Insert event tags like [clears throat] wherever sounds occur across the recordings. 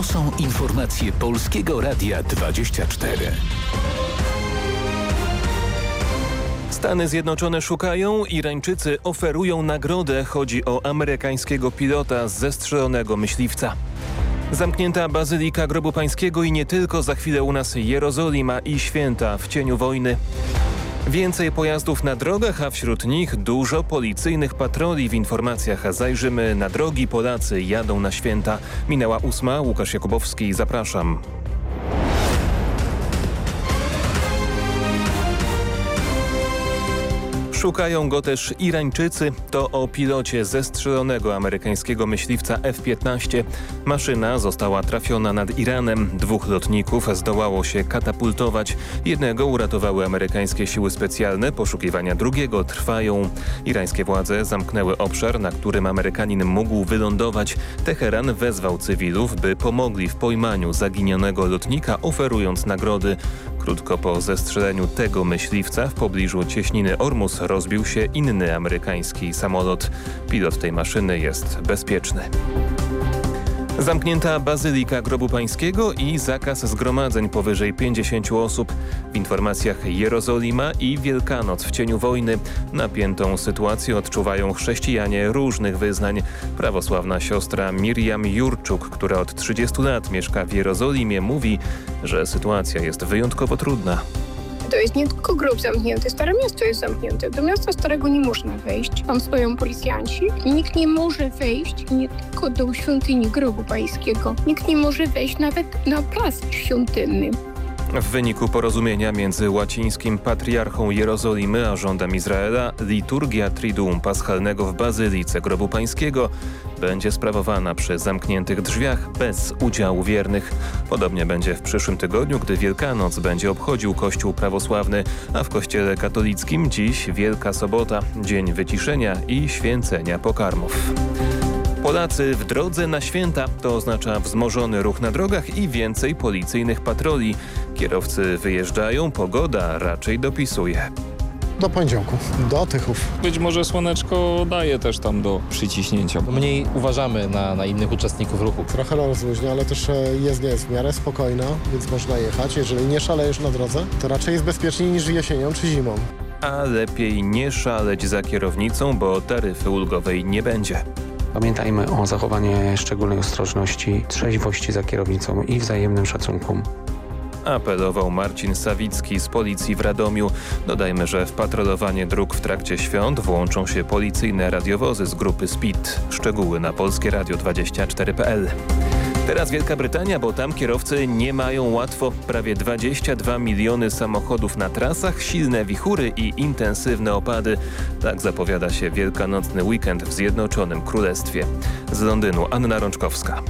To są informacje Polskiego Radia 24. Stany Zjednoczone szukają, Irańczycy oferują nagrodę. Chodzi o amerykańskiego pilota zestrzelonego myśliwca. Zamknięta Bazylika Grobu Pańskiego i nie tylko, za chwilę u nas Jerozolima i święta w cieniu wojny. Więcej pojazdów na drogach, a wśród nich dużo policyjnych patroli. W informacjach zajrzymy na drogi. Polacy jadą na święta. Minęła ósma. Łukasz Jakubowski, zapraszam. Szukają go też Irańczycy. To o pilocie zestrzelonego amerykańskiego myśliwca F-15. Maszyna została trafiona nad Iranem. Dwóch lotników zdołało się katapultować. Jednego uratowały amerykańskie siły specjalne. Poszukiwania drugiego trwają. Irańskie władze zamknęły obszar, na którym Amerykanin mógł wylądować. Teheran wezwał cywilów, by pomogli w pojmaniu zaginionego lotnika, oferując nagrody. Krótko po zestrzeleniu tego myśliwca w pobliżu cieśniny Ormus rozbił się inny amerykański samolot. Pilot tej maszyny jest bezpieczny. Zamknięta Bazylika Grobu Pańskiego i zakaz zgromadzeń powyżej 50 osób. W informacjach Jerozolima i Wielkanoc w cieniu wojny. Napiętą sytuację odczuwają chrześcijanie różnych wyznań. Prawosławna siostra Miriam Jurczuk, która od 30 lat mieszka w Jerozolimie, mówi, że sytuacja jest wyjątkowo trudna. To jest nie tylko grób zamknięty, Stare Miasto jest zamknięte. Do miasta Starego nie można wejść. Tam stoją policjanci. Nikt nie może wejść nie tylko do świątyni grobu pańskiego. Nikt nie może wejść nawet na plac świątynny. W wyniku porozumienia między łacińskim patriarchą Jerozolimy a rządem Izraela liturgia Triduum Paschalnego w Bazylice Grobu Pańskiego będzie sprawowana przy zamkniętych drzwiach bez udziału wiernych. Podobnie będzie w przyszłym tygodniu, gdy Wielkanoc będzie obchodził Kościół prawosławny, a w Kościele katolickim dziś Wielka Sobota, dzień wyciszenia i święcenia pokarmów. Polacy w drodze na święta to oznacza wzmożony ruch na drogach i więcej policyjnych patroli. Kierowcy wyjeżdżają, pogoda raczej dopisuje. Do poniedziałku, do Tychów. Być może słoneczko daje też tam do przyciśnięcia. Mniej uważamy na, na innych uczestników ruchu. Trochę rozluźnia, ale też jezdnia jest w miarę spokojna, więc można jechać. Jeżeli nie szalejesz na drodze, to raczej jest bezpieczniej niż jesienią czy zimą. A lepiej nie szaleć za kierownicą, bo taryfy ulgowej nie będzie. Pamiętajmy o zachowaniu szczególnej ostrożności, trzeźwości za kierownicą i wzajemnym szacunku. Apelował Marcin Sawicki z policji w Radomiu. Dodajmy, że w patrolowanie dróg w trakcie świąt włączą się policyjne radiowozy z grupy SPID. Szczegóły na polskieradio24.pl. Teraz Wielka Brytania, bo tam kierowcy nie mają łatwo. Prawie 22 miliony samochodów na trasach, silne wichury i intensywne opady. Tak zapowiada się wielkanocny weekend w Zjednoczonym Królestwie. Z Londynu Anna Rączkowska.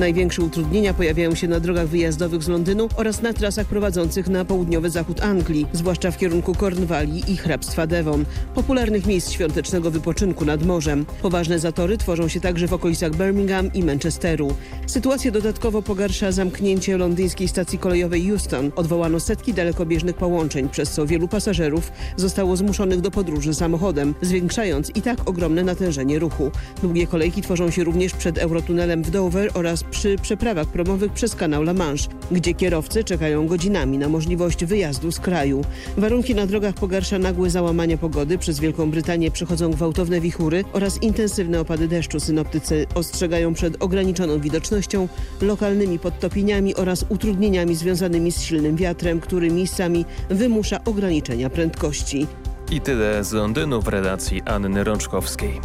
Największe utrudnienia pojawiają się na drogach wyjazdowych z Londynu oraz na trasach prowadzących na południowy zachód Anglii, zwłaszcza w kierunku Cornwalli i hrabstwa Devon, popularnych miejsc świątecznego wypoczynku nad morzem. Poważne zatory tworzą się także w okolicach Birmingham i Manchesteru. Sytuację dodatkowo pogarsza zamknięcie londyńskiej stacji kolejowej Euston. Odwołano setki dalekobieżnych połączeń, przez co wielu pasażerów zostało zmuszonych do podróży samochodem, zwiększając i tak ogromne natężenie ruchu. Długie kolejki tworzą się również przed Eurotunelem w Dover oraz przy przeprawach promowych przez kanał La Manche, gdzie kierowcy czekają godzinami na możliwość wyjazdu z kraju. Warunki na drogach pogarsza nagłe załamania pogody. Przez Wielką Brytanię przychodzą gwałtowne wichury oraz intensywne opady deszczu. Synoptycy ostrzegają przed ograniczoną widocznością, lokalnymi podtopieniami oraz utrudnieniami związanymi z silnym wiatrem, który miejscami wymusza ograniczenia prędkości. I tyle z Londynu w relacji Anny Rączkowskiej.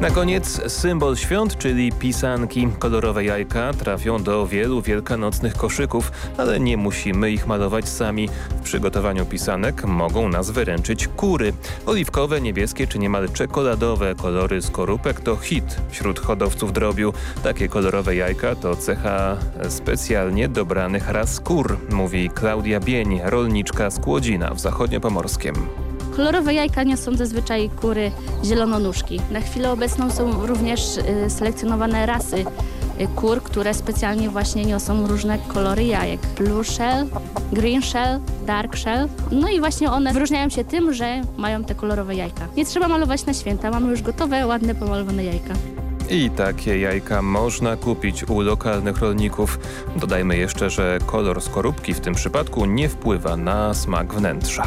Na koniec symbol świąt, czyli pisanki. Kolorowe jajka trafią do wielu wielkanocnych koszyków, ale nie musimy ich malować sami. W przygotowaniu pisanek mogą nas wyręczyć kury. Oliwkowe, niebieskie czy niemal czekoladowe kolory skorupek to hit wśród hodowców drobiu. Takie kolorowe jajka to cecha specjalnie dobranych ras kur, mówi Klaudia Bień, rolniczka z Kłodzina w Zachodniopomorskiem. Kolorowe jajka niosą zazwyczaj kury zielononóżki. Na chwilę obecną są również y, selekcjonowane rasy y, kur, które specjalnie właśnie niosą różne kolory jajek. Blue shell, green shell, dark shell. No i właśnie one wyróżniają się tym, że mają te kolorowe jajka. Nie trzeba malować na święta, mamy już gotowe, ładne, pomalowane jajka. I takie jajka można kupić u lokalnych rolników. Dodajmy jeszcze, że kolor skorupki w tym przypadku nie wpływa na smak wnętrza.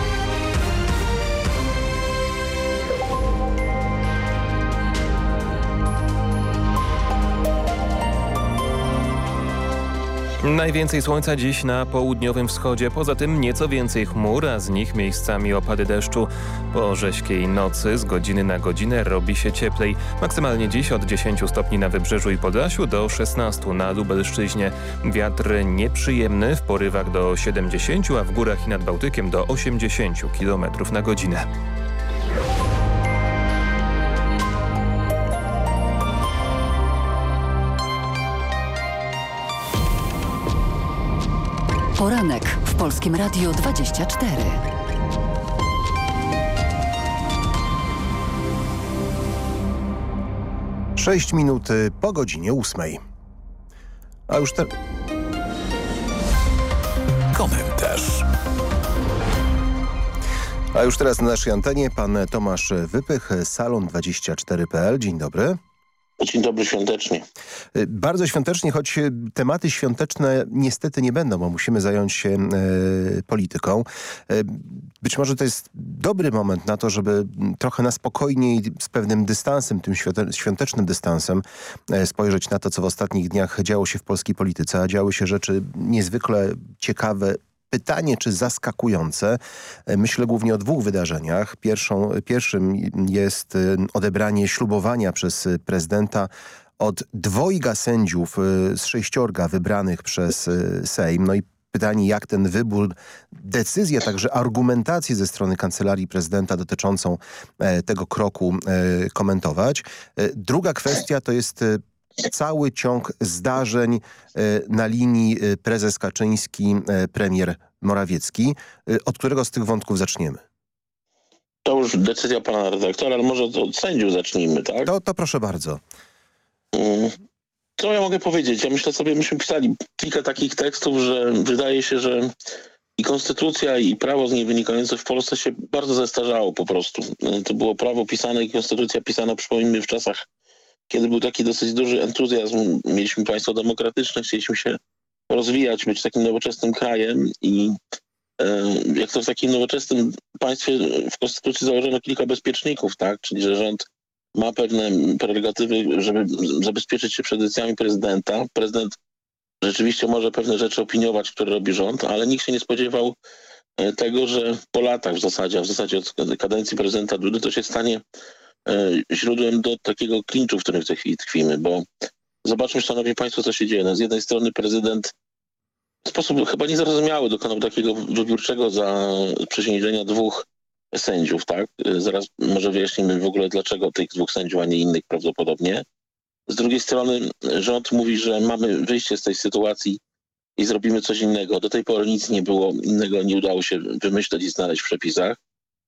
Najwięcej słońca dziś na południowym wschodzie, poza tym nieco więcej chmur, a z nich miejscami opady deszczu. Po rześkiej nocy z godziny na godzinę robi się cieplej. Maksymalnie dziś od 10 stopni na Wybrzeżu i Podlasiu do 16 na Lubelszczyźnie. Wiatr nieprzyjemny w porywach do 70, a w górach i nad Bałtykiem do 80 km na godzinę. Poranek w Polskim Radiu 24. Sześć minut po godzinie ósmej. A już te... Komentarz. A już teraz na naszej antenie pan Tomasz Wypych, salon24.pl. Dzień dobry. Dzień dobry świątecznie. Y, bardzo świątecznie, choć y, tematy świąteczne niestety nie będą, bo musimy zająć się y, polityką. Y, być może to jest dobry moment na to, żeby trochę na spokojniej, z pewnym dystansem, tym świątecznym dystansem y, spojrzeć na to, co w ostatnich dniach działo się w polskiej polityce, a działy się rzeczy niezwykle ciekawe, pytanie, czy zaskakujące. E, myślę głównie o dwóch wydarzeniach. Pierwszą, pierwszym jest e, odebranie ślubowania przez prezydenta od dwojga sędziów e, z sześciorga wybranych przez Sejm. No i pytanie, jak ten wybór, decyzja, także argumentację ze strony Kancelarii Prezydenta dotyczącą tego kroku komentować. Druga kwestia to jest cały ciąg zdarzeń e, na linii e, prezes Kaczyński, e, premier Morawiecki. Od którego z tych wątków zaczniemy? To już decyzja pana redaktora, ale może od sędziów zacznijmy, tak? To, to proszę bardzo. Mm. Co ja mogę powiedzieć? Ja myślę sobie, myśmy pisali kilka takich tekstów, że wydaje się, że i konstytucja i prawo z niej wynikające w Polsce się bardzo zestarzało po prostu. To było prawo pisane i konstytucja pisana, przypomnijmy, w czasach kiedy był taki dosyć duży entuzjazm, mieliśmy państwo demokratyczne, chcieliśmy się rozwijać, być takim nowoczesnym krajem i e, jak to w takim nowoczesnym państwie w Konstytucji założono kilka bezpieczników, tak? czyli że rząd ma pewne prerogatywy, żeby zabezpieczyć się przed decyzjami prezydenta. Prezydent rzeczywiście może pewne rzeczy opiniować, które robi rząd, ale nikt się nie spodziewał e, tego, że po latach w zasadzie, a w zasadzie od kadencji prezydenta Dudy to się stanie źródłem do takiego klinczu, w którym w tej chwili tkwimy, bo zobaczmy, szanowni państwo, co się dzieje. No, z jednej strony prezydent w sposób chyba niezrozumiały dokonał takiego wybiórczego zaprzysiężenia dwóch sędziów, tak? E, zaraz może wyjaśnimy w ogóle, dlaczego tych dwóch sędziów, a nie innych prawdopodobnie. Z drugiej strony rząd mówi, że mamy wyjście z tej sytuacji i zrobimy coś innego. Do tej pory nic nie było innego, nie udało się wymyśleć i znaleźć w przepisach.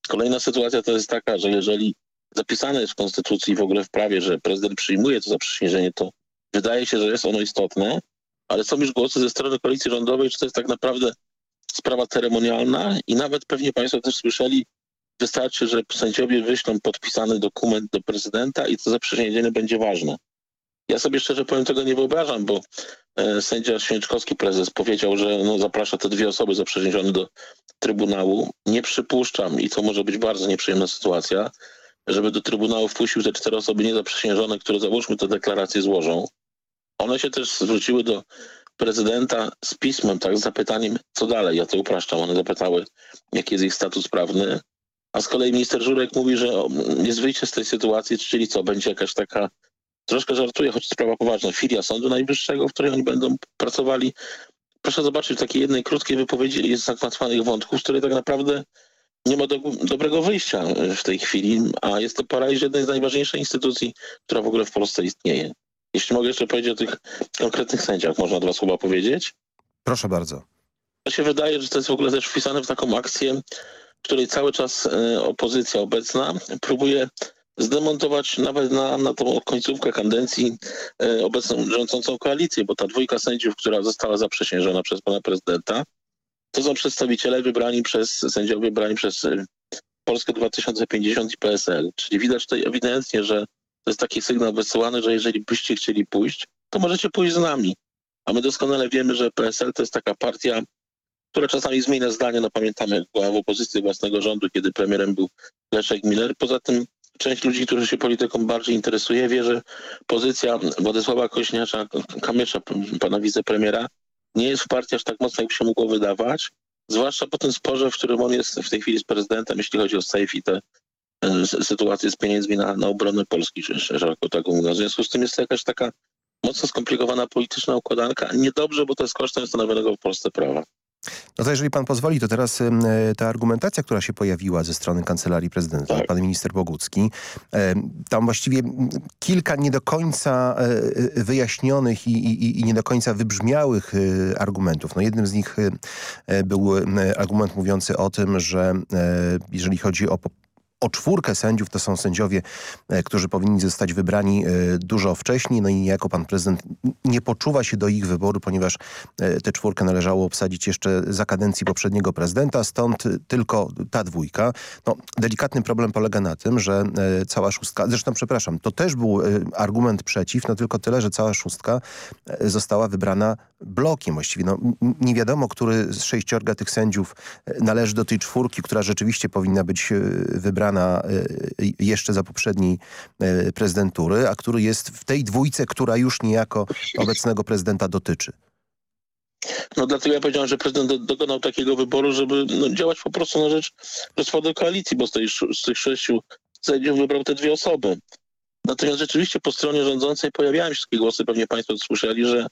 Kolejna sytuacja to jest taka, że jeżeli zapisane jest w Konstytucji w ogóle w prawie, że prezydent przyjmuje to zaprzysiężenie, to wydaje się, że jest ono istotne, ale są już głosy ze strony koalicji rządowej, że to jest tak naprawdę sprawa ceremonialna i nawet pewnie Państwo też słyszeli, wystarczy, że sędziowie wyślą podpisany dokument do prezydenta i to zaprzysiężenie będzie ważne. Ja sobie szczerze powiem tego nie wyobrażam, bo e, sędzia Święczkowski prezes powiedział, że no, zaprasza te dwie osoby zaprzysiężone do Trybunału. Nie przypuszczam i to może być bardzo nieprzyjemna sytuacja, żeby do Trybunału wpuścił te cztery osoby niezaprzysiężone, które załóżmy te deklaracje złożą. One się też zwróciły do prezydenta z pismem, tak, z zapytaniem, co dalej. Ja to upraszczam. One zapytały, jaki jest ich status prawny. A z kolei minister Żurek mówi, że jest wyjście z tej sytuacji, czyli co, będzie jakaś taka, troszkę żartuje, choć sprawa poważna, filia Sądu Najwyższego, w której oni będą pracowali. Proszę zobaczyć, w takiej jednej krótkiej wypowiedzi jest zagmatwanych wątków, z której tak naprawdę nie ma do, dobrego wyjścia w tej chwili, a jest to paraliż jednej z najważniejszych instytucji, która w ogóle w Polsce istnieje. Jeśli mogę jeszcze powiedzieć o tych konkretnych sędziach, można dwa słowa powiedzieć? Proszę bardzo. To się wydaje, że to jest w ogóle też wpisane w taką akcję, w której cały czas e, opozycja obecna próbuje zdemontować nawet na, na tą końcówkę kadencji e, obecną rządzącą koalicję, bo ta dwójka sędziów, która została zaprzysiężona przez pana prezydenta, to są przedstawiciele wybrani przez, sędziowie wybrani przez y, Polskę 2050 i PSL. Czyli widać tutaj ewidentnie, że to jest taki sygnał wysyłany, że jeżeli byście chcieli pójść, to możecie pójść z nami. A my doskonale wiemy, że PSL to jest taka partia, która czasami zmienia zdanie. No pamiętamy, była w opozycji własnego rządu, kiedy premierem był Leszek Miller. Poza tym część ludzi, którzy się polityką bardziej interesuje, wie, że pozycja Władysława Kośniarza, Kamysza, pana wicepremiera, nie jest w partii aż tak mocno, jakby się mogło wydawać. Zwłaszcza po tym sporze, w którym on jest w tej chwili z prezydentem, jeśli chodzi o safe i te e, sytuacje z pieniędzmi na, na obronę Polski, szeroko tak mówiąc. W związku z tym jest to jakaś taka mocno skomplikowana polityczna układanka. Niedobrze, bo to jest kosztem stanowionego w Polsce prawa. No to jeżeli pan pozwoli, to teraz y, ta argumentacja, która się pojawiła ze strony Kancelarii Prezydenta, tak. pan minister Bogucki, tam właściwie kilka nie do końca y, wyjaśnionych i, i, i nie do końca wybrzmiałych argumentów. No jednym z nich był argument mówiący o tym, że jeżeli chodzi o o czwórkę sędziów to są sędziowie, e, którzy powinni zostać wybrani e, dużo wcześniej. No i jako pan prezydent nie poczuwa się do ich wyboru, ponieważ e, tę czwórkę należało obsadzić jeszcze za kadencji poprzedniego prezydenta, stąd tylko ta dwójka. No, delikatny problem polega na tym, że cała szóstka, zresztą przepraszam, to też był argument przeciw, no tylko tyle, że cała szóstka została wybrana blokiem właściwie. No, nie wiadomo, który z sześciorga tych sędziów należy do tej czwórki, która rzeczywiście powinna być wybrana wybrana e, jeszcze za poprzedniej e, prezydentury, a który jest w tej dwójce, która już niejako obecnego prezydenta dotyczy. No dlatego ja powiedziałem, że prezydent dokonał takiego wyboru, żeby no, działać po prostu na rzecz rozpadu koalicji, bo z, tej, z tych sześciu sędziów wybrał te dwie osoby. Natomiast rzeczywiście po stronie rządzącej pojawiają się takie głosy, pewnie państwo słyszeli, że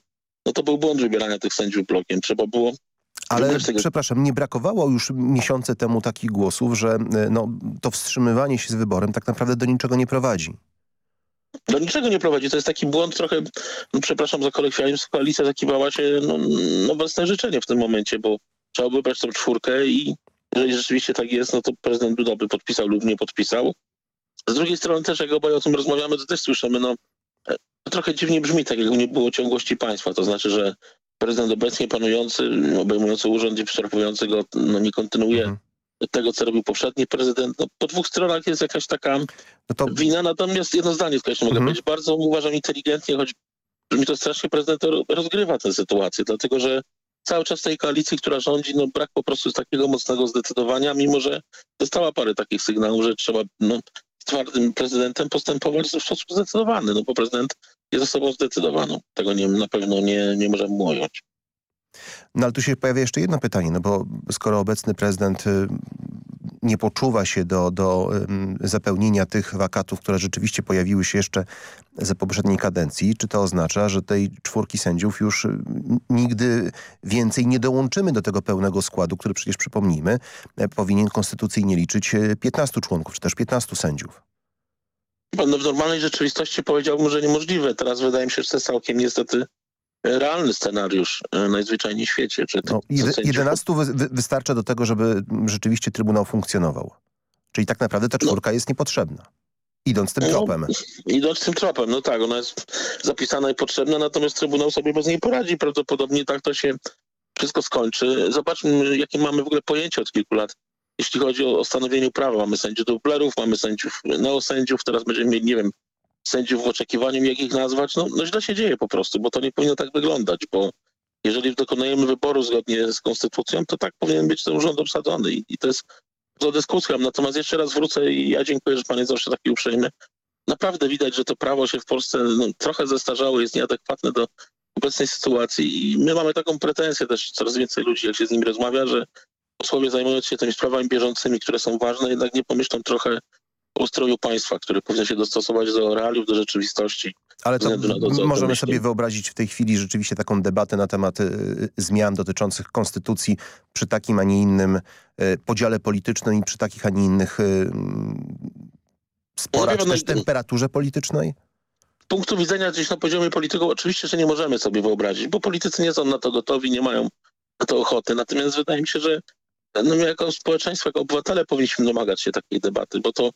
no to był błąd wybierania tych sędziów blokiem. Trzeba było ale przepraszam, nie brakowało już miesiące temu takich głosów, że e, no, to wstrzymywanie się z wyborem tak naprawdę do niczego nie prowadzi. Do niczego nie prowadzi. To jest taki błąd trochę, no, przepraszam za kolekcjonizm, koalicja zakiwała się no, no własne życzenie w tym momencie, bo trzeba wybrać tą czwórkę i jeżeli rzeczywiście tak jest, no to prezydent Duda by podpisał lub nie podpisał. Z drugiej strony też, jak obaj o tym rozmawiamy, to też słyszymy, no e, trochę dziwnie brzmi, tak jakby nie było ciągłości państwa. To znaczy, że prezydent obecnie panujący, obejmujący urząd i przerwujący go, no nie kontynuuje mhm. tego, co robił poprzedni prezydent. No, po dwóch stronach jest jakaś taka no to... wina, natomiast jedno zdanie tylko jeszcze mogę mhm. powiedzieć. Bardzo uważam inteligentnie, choć mi to strasznie prezydent rozgrywa tę sytuację, dlatego że cały czas tej koalicji, która rządzi, no brak po prostu takiego mocnego zdecydowania, mimo że dostała parę takich sygnałów, że trzeba no, z twardym prezydentem postępować w sposób zdecydowany, no bo prezydent jest osobą zdecydowaną. Tego nie, na pewno nie, nie możemy ująć. No ale tu się pojawia jeszcze jedno pytanie, no bo skoro obecny prezydent y, nie poczuwa się do, do zapełnienia tych wakatów, które rzeczywiście pojawiły się jeszcze za poprzedniej kadencji, czy to oznacza, że tej czwórki sędziów już y, nigdy więcej nie dołączymy do tego pełnego składu, który przecież przypomnijmy, e, powinien konstytucyjnie liczyć 15 y, członków, czy też 15 sędziów? No w normalnej rzeczywistości powiedziałbym, że niemożliwe. Teraz wydaje mi się, że to jest całkiem niestety realny scenariusz e, najzwyczajniej w świecie. Czy no, 11 wy wystarcza do tego, żeby rzeczywiście Trybunał funkcjonował. Czyli tak naprawdę ta no. czwórka no. jest niepotrzebna. Idąc tym no, tropem. Idąc tym tropem, no tak, ona jest zapisana i potrzebna, natomiast Trybunał sobie bez niej poradzi. Prawdopodobnie tak to się wszystko skończy. Zobaczmy, jakie mamy w ogóle pojęcie od kilku lat jeśli chodzi o, o prawa. Mamy sędziów dublerów, mamy sędziów neosędziów, teraz będziemy mieli, nie wiem, sędziów w oczekiwaniu, jak ich nazwać. No, no źle się dzieje po prostu, bo to nie powinno tak wyglądać, bo jeżeli dokonujemy wyboru zgodnie z konstytucją, to tak powinien być ten urząd obsadzony i, i to jest za dyskusją. Natomiast jeszcze raz wrócę i ja dziękuję, że pan jest zawsze taki uprzejmy. Naprawdę widać, że to prawo się w Polsce no, trochę zestarzało, jest nieadekwatne do obecnej sytuacji i my mamy taką pretensję też coraz więcej ludzi, jak się z nimi rozmawia, że posłowie zajmując się tymi sprawami bieżącymi, które są ważne, jednak nie pomyślą trochę o ustroju państwa, który powinien się dostosować do realiów, do rzeczywistości. Ale to, to możemy sobie wyobrazić w tej chwili rzeczywiście taką debatę na temat y, zmian dotyczących konstytucji przy takim, a nie innym y, podziale politycznym i przy takich, a nie innych y, sporach, no, też temperaturze politycznej? punktu widzenia gdzieś na poziomie polityków oczywiście, że nie możemy sobie wyobrazić, bo politycy nie są na to gotowi, nie mają na to ochoty. Natomiast wydaje mi się, że no my jako społeczeństwo, jako obywatele powinniśmy domagać się takiej debaty, bo to,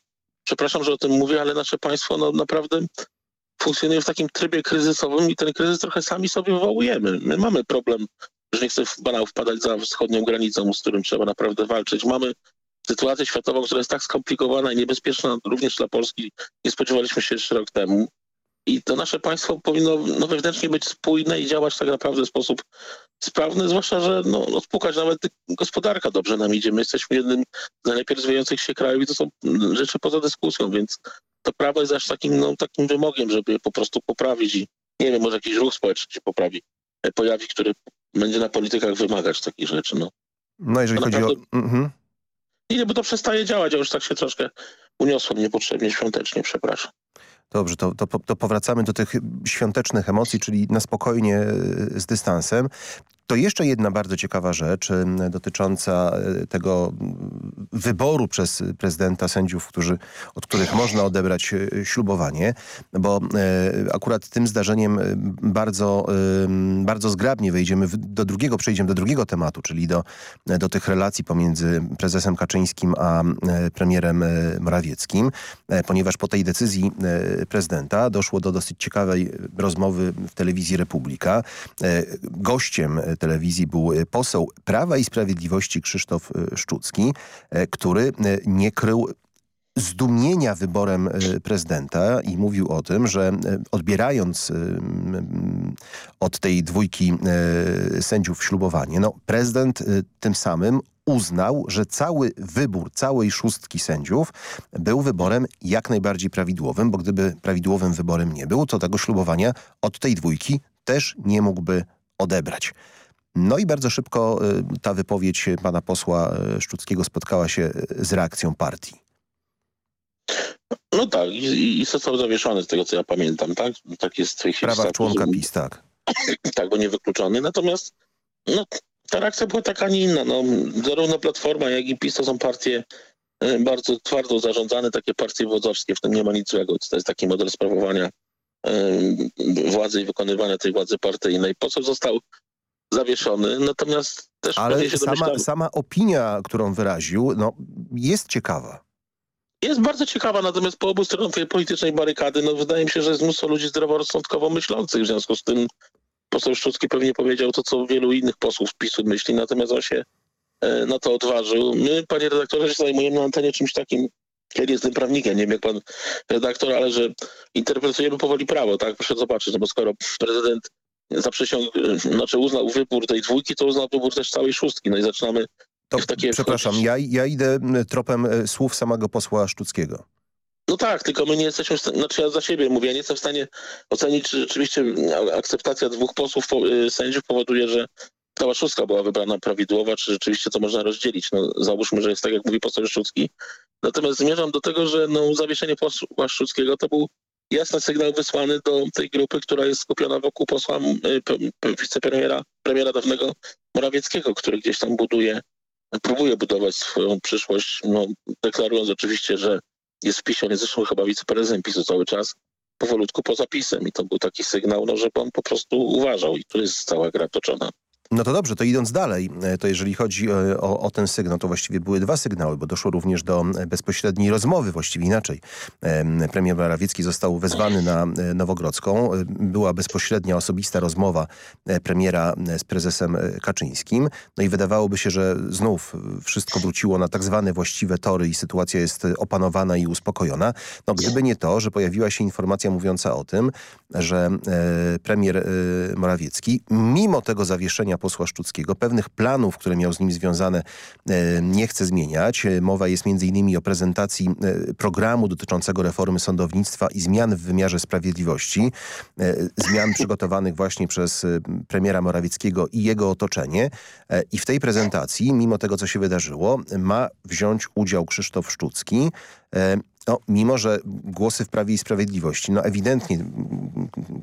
przepraszam, że o tym mówię, ale nasze państwo no, naprawdę funkcjonuje w takim trybie kryzysowym i ten kryzys trochę sami sobie wywołujemy. My mamy problem, że nie chcę w banał wpadać za wschodnią granicą, z którym trzeba naprawdę walczyć. Mamy sytuację światową, która jest tak skomplikowana i niebezpieczna również dla Polski, nie spodziewaliśmy się jeszcze rok temu. I to nasze państwo powinno no, wewnętrznie być spójne i działać tak naprawdę w sposób sprawny, zwłaszcza, że no, no spłukać nawet gospodarka dobrze nam idzie. My jesteśmy jednym z najlepiej rozwijających się krajów i to są rzeczy poza dyskusją, więc to prawo jest aż takim, no, takim wymogiem, żeby po prostu poprawić i nie wiem, może jakiś ruch społeczny się poprawi, e, pojawi, który będzie na politykach wymagać takich rzeczy. No, no jeżeli chodzi o... Mhm. Nie, bo to przestaje działać, a już tak się troszkę uniosłem niepotrzebnie świątecznie, przepraszam. Dobrze, to, to, to powracamy do tych świątecznych emocji, czyli na spokojnie z dystansem. To jeszcze jedna bardzo ciekawa rzecz dotycząca e, tego wyboru przez prezydenta sędziów, którzy, od których można odebrać e, ślubowanie, bo e, akurat tym zdarzeniem bardzo, bardzo zgrabnie wejdziemy do drugiego, przejdziemy do drugiego tematu, czyli do, do tych relacji pomiędzy prezesem Kaczyńskim a premierem Morawieckim, ponieważ po tej decyzji prezydenta doszło do dosyć ciekawej rozmowy w telewizji Republika. Gościem telewizji był e, poseł Prawa i Sprawiedliwości Krzysztof e, Szczucki, e, który nie krył zdumienia wyborem prezydenta i mówił o tym, że odbierając od tej dwójki sędziów ślubowanie, no prezydent tym samym uznał, że cały wybór całej szóstki sędziów był wyborem jak najbardziej prawidłowym, bo gdyby prawidłowym wyborem nie był, to tego ślubowania od tej dwójki też nie mógłby odebrać. No i bardzo szybko y, ta wypowiedź pana posła y, Szczuckiego spotkała się y, z reakcją partii. No tak, i, i został zawieszony z tego, co ja pamiętam, tak? Tak jest w tej chwili. Prawa członka PiS, tak. [clears throat] tak, bo niewykluczony. Natomiast no, ta reakcja była taka, nie inna. No, zarówno Platforma, jak i PiS to są partie bardzo twardo zarządzane, takie partie wodzowskie, w tym nie ma nic złego. To jest taki model sprawowania władzy i wykonywania tej władzy partyjnej. Poseł został zawieszony, natomiast też Ale się sama, sama opinia, którą wyraził, no, jest ciekawa. Jest bardzo ciekawa, natomiast po obu stronach tej politycznej barykady, no wydaje mi się, że jest mnóstwo ludzi zdroworozsądkowo myślących, w związku z tym poseł Szczucki pewnie powiedział to, co wielu innych posłów PiSu myśli, natomiast on się e, na to odważył. My, panie redaktorze, się zajmujemy na antenie czymś takim, kiedy jestem prawnikiem, nie wiem jak pan redaktor, ale że interpretujemy powoli prawo, tak? Proszę zobaczyć, no bo skoro prezydent zaprzysiąg, znaczy uznał wybór tej dwójki, to uznał wybór też całej szóstki. No i zaczynamy to, takie... Przepraszam, ja, ja idę tropem e, słów samego posła Sztuckiego. No tak, tylko my nie jesteśmy, znaczy ja za siebie mówię, ja nie jestem w stanie ocenić, czy rzeczywiście akceptacja dwóch posłów e, sędziów powoduje, że cała szóstka była wybrana prawidłowa, czy rzeczywiście to można rozdzielić. No, załóżmy, że jest tak, jak mówi poseł Szczucki. Natomiast zmierzam do tego, że no, zawieszenie posła Szczuckiego to był jasny sygnał wysłany do tej grupy, która jest skupiona wokół posła wicepremiera, premiera dawnego Morawieckiego, który gdzieś tam buduje, próbuje budować swoją przyszłość, no, deklarując oczywiście, że jest w PiSie, on jest zresztą chyba wiceprezesem PiSu cały czas, powolutku poza PiSem. I to był taki sygnał, no, żeby on po prostu uważał. I tu jest cała gra toczona. No to dobrze, to idąc dalej, e, to jeżeli chodzi e, o, o, ten sygnał, to właściwie były dwa sygnały, bo doszło również do e, bezpośredniej rozmowy, właściwie inaczej. Premier Morawiecki został wezwany na Nowogrodzką. Była bezpośrednia, osobista rozmowa premiera z prezesem Kaczyńskim. No i wydawałoby się, że znów wszystko wróciło na tak zwane właściwe tory i sytuacja jest opanowana i uspokojona. No gdyby nie to, że pojawiła się informacja mówiąca o tym, że premier Morawiecki, mimo tego zawieszenia posła Szczuckiego. Pewnych planów, które miał z nim związane e, nie chce zmieniać. E, mowa jest m.in. o prezentacji e, programu dotyczącego reformy sądownictwa i zmian w wymiarze sprawiedliwości. Zmian [laughs] przygotowanych właśnie przez premiera Morawieckiego i jego otoczenie. I w tej prezentacji, mimo tego co się wydarzyło, ma wziąć udział Krzysztof Szczucki. No, mimo, że głosy w Prawie i Sprawiedliwości, no ewidentnie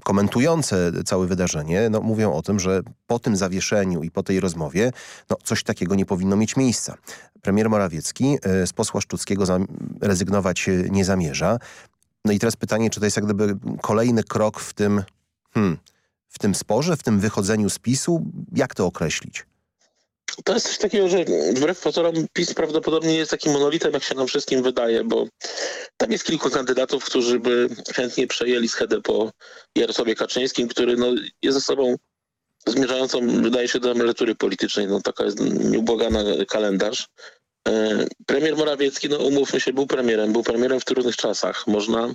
komentujące całe wydarzenie, no, mówią o tym, że po tym zawieszeniu i po tej rozmowie, no, coś takiego nie powinno mieć miejsca. Premier Morawiecki e, z posła Szczuckiego rezygnować nie zamierza. No i teraz pytanie, czy to jest jak gdyby kolejny krok w tym, hmm, w tym sporze, w tym wychodzeniu z PiSu? Jak to określić? To jest coś takiego, że wbrew pozorom PiS prawdopodobnie jest takim monolitem, jak się nam wszystkim wydaje, bo tam jest kilku kandydatów, którzy by chętnie przejęli schedę po Jarosławie Kaczyńskim, który no, jest ze sobą zmierzającą, wydaje się, do emerytury politycznej. No, taka jest nieubłagana kalendarz. E, premier Morawiecki, no umówmy się, był premierem, był premierem w trudnych czasach. Można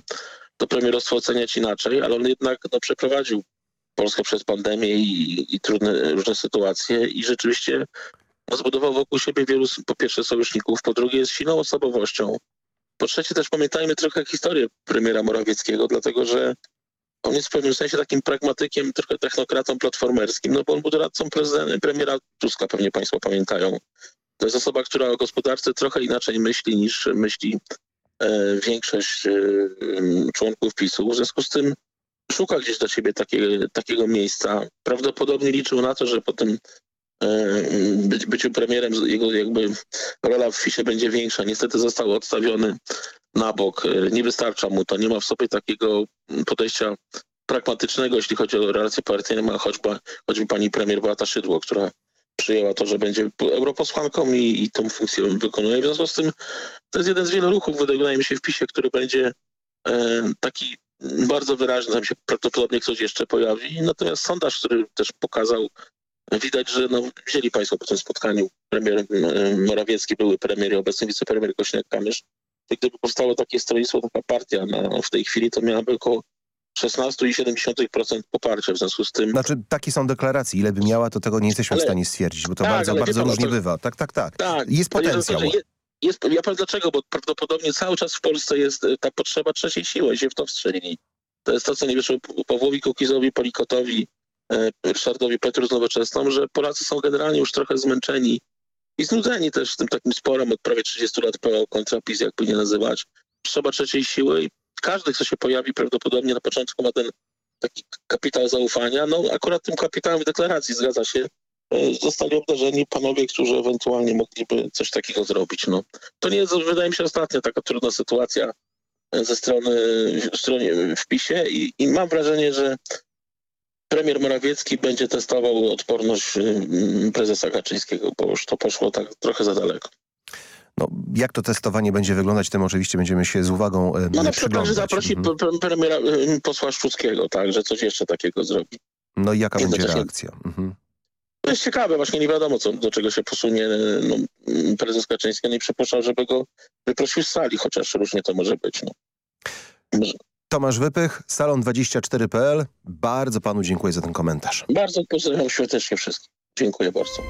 to premierostwo oceniać inaczej, ale on jednak no, przeprowadził Polskę przez pandemię i, i trudne różne sytuacje i rzeczywiście zbudował wokół siebie wielu, po pierwsze, sojuszników, po drugie jest silną osobowością. Po trzecie też pamiętajmy trochę historię premiera Morawieckiego, dlatego że on jest w pewnym sensie takim pragmatykiem, trochę technokratą platformerskim, no bo on był doradcą premiera Tuska, pewnie państwo pamiętają. To jest osoba, która o gospodarce trochę inaczej myśli niż myśli e, większość e, członków PiSu. W związku z tym szuka gdzieś dla siebie takie, takiego miejsca. Prawdopodobnie liczył na to, że po tym e, być, byciu premierem jego jakby rola w FISie będzie większa. Niestety został odstawiony na bok. E, nie wystarcza mu to. Nie ma w sobie takiego podejścia pragmatycznego, jeśli chodzi o relacje partyjne, ma choćby, choćby pani premier Beata Szydło, która przyjęła to, że będzie europosłanką i, i tą funkcję wykonuje. W związku z tym to jest jeden z wielu ruchów, wydaje mi się, w PiSie, który będzie e, taki bardzo wyraźny, tam się prawdopodobnie ktoś jeszcze pojawi. Natomiast sondaż, który też pokazał, widać, że no, wzięli Państwo po tym spotkaniu premier Morawiecki, były premier i obecny wicepremier Kośniak-Kamysz. Gdyby powstało takie stronnictwo, taka partia na, w tej chwili, to miałaby około 16,7% poparcia w związku z tym. Znaczy takie są deklaracje. Ile by miała, to tego nie jesteśmy ale, w stanie stwierdzić, bo to tak, bardzo, bardzo różnie to, bywa. Tak, tak, tak. tak jest potencjał. Jest, jest, ja powiem dlaczego, bo prawdopodobnie cały czas w Polsce jest e, ta potrzeba trzeciej siły, się w to wstrzelili. To jest to, co nie wyszło Pawłowi Kukizowi, Polikotowi, e, Ryszardowi Petru z Nowoczesną, że Polacy są generalnie już trochę zmęczeni i znudzeni też tym takim sporem od prawie 30 lat PO kontra jakby nie nazywać. Potrzeba trzeciej siły i każdy, kto się pojawi prawdopodobnie na początku ma ten taki kapitał zaufania. No akurat tym kapitałem w deklaracji zgadza się, zostali obdarzeni panowie, którzy ewentualnie mogliby coś takiego zrobić. No. To nie jest, wydaje mi się, ostatnia taka trudna sytuacja e, ze strony stronie w PiSie i, i mam wrażenie, że premier Morawiecki będzie testował odporność mm, prezesa Kaczyńskiego, bo już to poszło tak trochę za daleko. No, jak to testowanie będzie wyglądać, tym oczywiście będziemy się z uwagą e, No na przykład, że zaprosi mhm. premiera e, posła Szczuckiego, tak, że coś jeszcze takiego zrobi. No i jaka będzie reakcja? Mhm. To jest ciekawe, właśnie nie wiadomo, co, do czego się posunie no, prezes Kaczyński. Nie przypuszczał, żeby go wyprosił z sali, chociaż różnie to może być. No. Może... Tomasz Wypych, salon24.pl. Bardzo panu dziękuję za ten komentarz. Bardzo pozdrawiam serdecznie wszystkich. Dziękuję bardzo.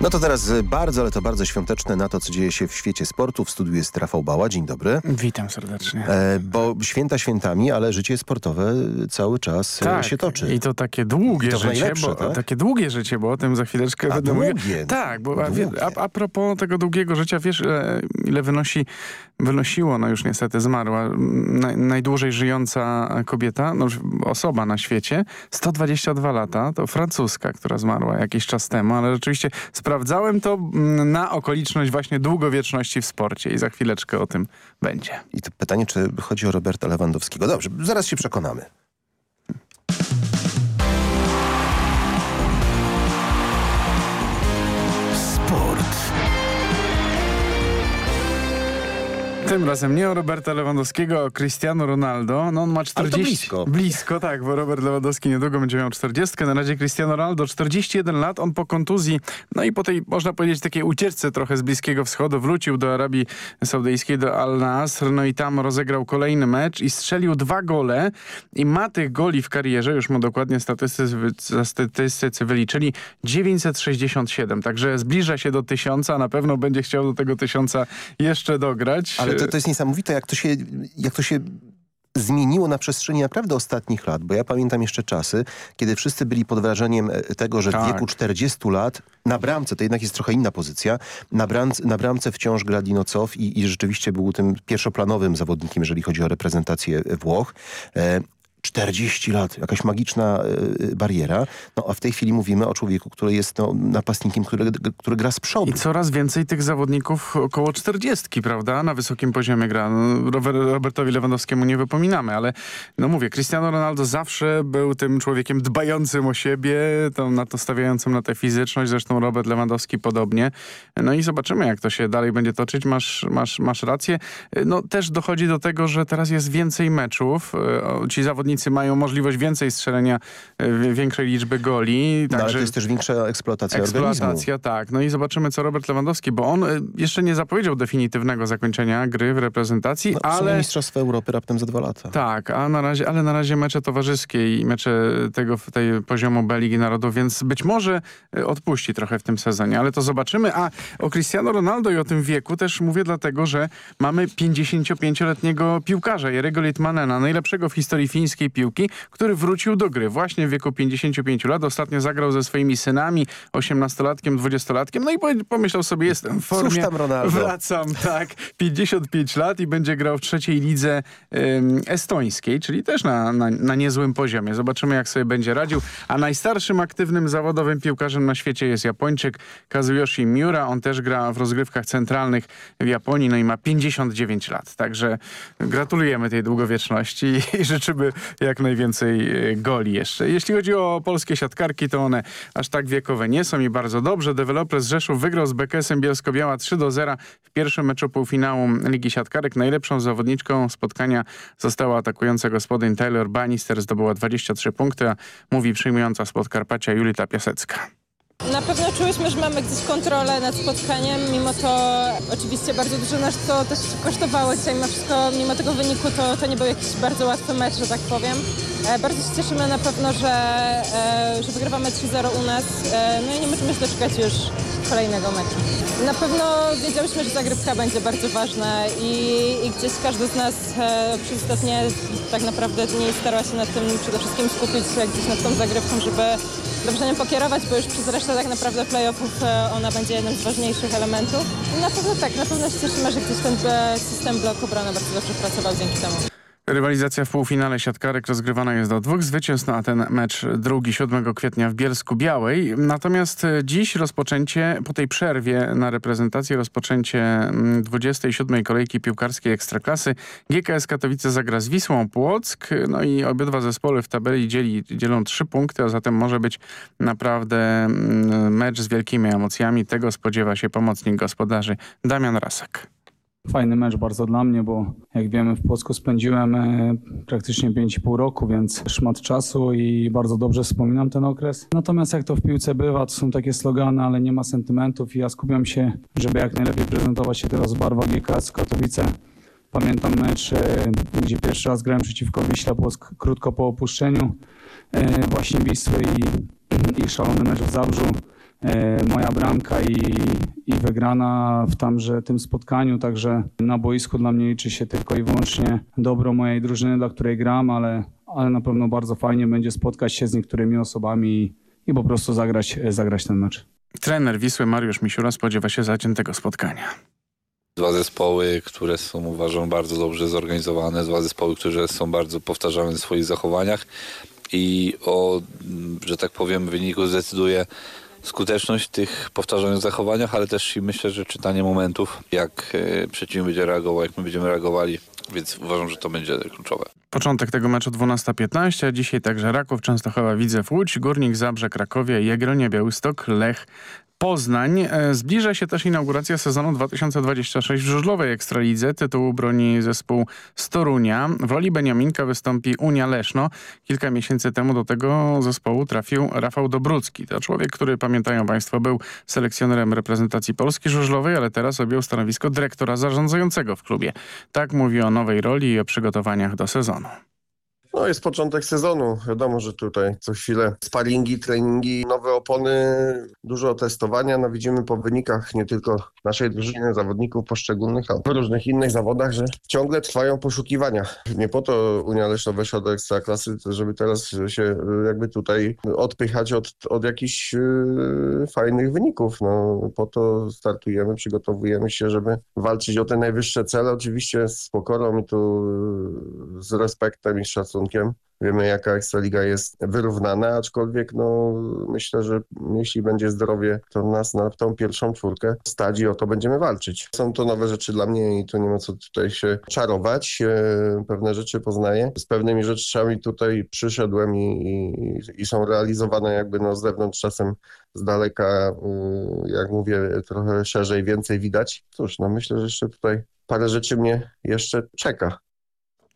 No to teraz bardzo, ale to bardzo świąteczne na to, co dzieje się w świecie sportu. W studiu jest Rafał Bała. Dzień dobry. Witam serdecznie. E, bo święta świętami, ale życie sportowe cały czas e, tak, się toczy. I to takie długie to życie, bo, tak? takie długie życie, bo o tym za chwileczkę a będę mówił. Tak, bo a, a, a, propos tego długiego życia, wiesz ile, ile wynosi, wynosiło, no już niestety zmarła, na, najdłużej żyjąca kobieta, no, osoba na świecie, 122 lata, to francuska, która zmarła jakiś czas temu, ale rzeczywiście sprawdzałem to mm, na okoliczność właśnie długowieczności w sporcie i za chwileczkę o tym będzie. I to pytanie, czy chodzi o Roberta Lewandowskiego. Dobrze, zaraz się przekonamy. Tym razem nie o Roberta Lewandowskiego, o Cristiano Ronaldo. No on ma 40... blisko. Blisko, tak, bo Robert Lewandowski niedługo będzie miał 40. Na razie Cristiano Ronaldo 41 lat. On po kontuzji, no i po tej, można powiedzieć, takiej ucieczce trochę z Bliskiego Wschodu wrócił do Arabii Saudyjskiej, do Al-Nasr, no i tam rozegrał kolejny mecz i strzelił dwa gole i ma tych goli w karierze, już mu dokładnie statystycy, statystycy wyliczyli, 967. Także zbliża się do tysiąca, na pewno będzie chciał do tego tysiąca jeszcze dograć. Ale to, to jest niesamowite, jak to się, jak to się zmieniło na przestrzeni naprawdę ostatnich lat, bo ja pamiętam jeszcze czasy, kiedy wszyscy byli pod wrażeniem e, tego, że tak. w wieku 40 lat na bramce, to jednak jest trochę inna pozycja, na bramce, na bramce wciąż gra Dinocow i, i rzeczywiście był tym pierwszoplanowym zawodnikiem, jeżeli chodzi o reprezentację Włoch. E, 40 lat, jakaś magiczna y, bariera, no a w tej chwili mówimy o człowieku, który jest no, napastnikiem, który, który gra z przodu. I coraz więcej tych zawodników około 40, prawda, na wysokim poziomie gra. No, Robertowi Lewandowskiemu nie wypominamy, ale no mówię, Cristiano Ronaldo zawsze był tym człowiekiem dbającym o siebie, tą, na to stawiającym na tę fizyczność, zresztą Robert Lewandowski podobnie. No i zobaczymy, jak to się dalej będzie toczyć. Masz, masz, masz rację. No też dochodzi do tego, że teraz jest więcej meczów. Ci zawodnicy zawodnicy mają możliwość więcej strzelenia e, większej liczby goli. Także... No, ale to jest też większa eksploatacja, eksploatacja organizmu. tak. No i zobaczymy, co Robert Lewandowski, bo on jeszcze nie zapowiedział definitywnego zakończenia gry w reprezentacji, no, ale... Mistrzostwo Europy raptem za dwa lata. Tak, a na razie, ale na razie mecze towarzyskie i mecze tego tej poziomu B Ligi Narodów, więc być może odpuści trochę w tym sezonie, ale to zobaczymy. A o Cristiano Ronaldo i o tym wieku też mówię dlatego, że mamy 55-letniego piłkarza, Jerego Litmanena, najlepszego w historii fińskiej piłki, który wrócił do gry właśnie w wieku 55 lat. Ostatnio zagrał ze swoimi synami, 18-latkiem, 20-latkiem, no i pomyślał sobie, jestem w formie, Cóż tam Ronaldo? wracam, tak, 55 lat i będzie grał w trzeciej lidze ym, estońskiej, czyli też na, na, na niezłym poziomie. Zobaczymy, jak sobie będzie radził. A najstarszym aktywnym zawodowym piłkarzem na świecie jest Japończyk Kazuyoshi Miura. On też gra w rozgrywkach centralnych w Japonii, no i ma 59 lat. Także gratulujemy tej długowieczności i życzymy jak najwięcej e, goli jeszcze. Jeśli chodzi o polskie siatkarki, to one aż tak wiekowe nie są i bardzo dobrze. Deweloper z Rzeszów wygrał z BKS-em Bielsko-Biała 3 do 0 w pierwszym meczu półfinału Ligi Siatkarek. Najlepszą zawodniczką spotkania została atakująca gospodyń Taylor Bannister. Zdobyła 23 punkty, a mówi przyjmująca z Podkarpacia Julita Piasecka. Na pewno czułyśmy, że mamy gdzieś kontrolę nad spotkaniem, mimo to oczywiście bardzo dużo nas to też kosztowało dzisiaj, mimo wszystko, mimo tego wyniku to, to nie był jakiś bardzo łatwy mecz, że tak powiem. E, bardzo się cieszymy na pewno, że, e, że wygrywamy 3-0 u nas, e, no i nie możemy się doczekać już kolejnego meczu. Na pewno wiedziałyśmy, że zagrywka będzie bardzo ważna i, i gdzieś każdy z nas przez ostatnie tak naprawdę dni starała się nad tym przede wszystkim skupić się gdzieś nad tą zagrywką, żeby dobrze nią pokierować, bo już przez resztę tak naprawdę playoffów e, ona będzie jednym z ważniejszych elementów. I na pewno tak, na pewno się cieszymy, że gdzieś ten e, system blok obrony bardzo dobrze pracował dzięki temu. Rywalizacja w półfinale siatkarek rozgrywana jest do dwóch zwycięstw, a ten mecz drugi 7 kwietnia w Bielsku Białej. Natomiast dziś rozpoczęcie, po tej przerwie na reprezentację, rozpoczęcie 27. kolejki piłkarskiej Ekstraklasy. GKS Katowice zagra z Wisłą Płock, no i obydwa zespoły w tabeli dzieli, dzielą trzy punkty, a zatem może być naprawdę mecz z wielkimi emocjami. Tego spodziewa się pomocnik gospodarzy Damian Rasak. Fajny mecz bardzo dla mnie, bo jak wiemy w Płocku spędziłem e, praktycznie 5,5 roku, więc szmat czasu i bardzo dobrze wspominam ten okres. Natomiast jak to w piłce bywa, to są takie slogany, ale nie ma sentymentów i ja skupiam się, żeby jak najlepiej prezentować się teraz w barwach GKS Katowice. Pamiętam mecz, e, gdzie pierwszy raz grałem przeciwko Wiśla Płock krótko po opuszczeniu e, właśnie Wisły i, i szalony mecz w Zabrzu. Moja bramka i, i wygrana w tamże tym spotkaniu, także na boisku dla mnie liczy się tylko i wyłącznie dobro mojej drużyny, dla której gram, ale, ale na pewno bardzo fajnie będzie spotkać się z niektórymi osobami i, i po prostu zagrać, zagrać ten mecz. Trener Wisły Mariusz Misiura spodziewa się zaciętego spotkania. Dwa zespoły, które są uważam bardzo dobrze zorganizowane, dwa zespoły, które są bardzo powtarzalne w swoich zachowaniach i o, że tak powiem, wyniku zdecyduje skuteczność w tych powtarzanych zachowaniach, ale też i myślę, że czytanie momentów, jak e, przeciwnik będzie reagował, jak my będziemy reagowali, więc uważam, że to będzie kluczowe. Początek tego meczu 12.15, a dzisiaj także Raków, Częstochowa, Widzew, Łódź, Górnik, Zabrze, Krakowie, Jagronia, Białystok, Lech, Poznań. Zbliża się też inauguracja sezonu 2026 w żużlowej Ekstralidze. Tytuł broni zespół z Torunia. W roli Beniaminka wystąpi Unia Leszno. Kilka miesięcy temu do tego zespołu trafił Rafał Dobrucki. To człowiek, który, pamiętają Państwo, był selekcjonerem reprezentacji Polski żużlowej, ale teraz objął stanowisko dyrektora zarządzającego w klubie. Tak mówi o nowej roli i o przygotowaniach do sezonu. No jest początek sezonu. Wiadomo, że tutaj co chwilę sparingi, treningi, nowe opony, dużo testowania. No widzimy po wynikach nie tylko naszej drużyny, zawodników poszczególnych, ale w różnych innych zawodach, że ciągle trwają poszukiwania. Nie po to Unia Leszno weszła do Ekstraklasy, żeby teraz się jakby tutaj odpychać od, od jakichś yy, fajnych wyników. No po to startujemy, przygotowujemy się, żeby walczyć o te najwyższe cele. Oczywiście z pokorą i tu yy, z respektem i szacunkiem szacunkiem. Wiemy, jaka Ekstraliga jest wyrównana, aczkolwiek no, myślę, że jeśli będzie zdrowie, to nas na tą pierwszą czwórkę stadzi o to będziemy walczyć. Są to nowe rzeczy dla mnie i tu nie ma co tutaj się czarować. E, pewne rzeczy poznaję. Z pewnymi rzeczami tutaj przyszedłem i, i, i są realizowane jakby no z zewnątrz czasem z daleka, jak mówię, trochę szerzej, więcej widać. Cóż, no myślę, że jeszcze tutaj parę rzeczy mnie jeszcze czeka.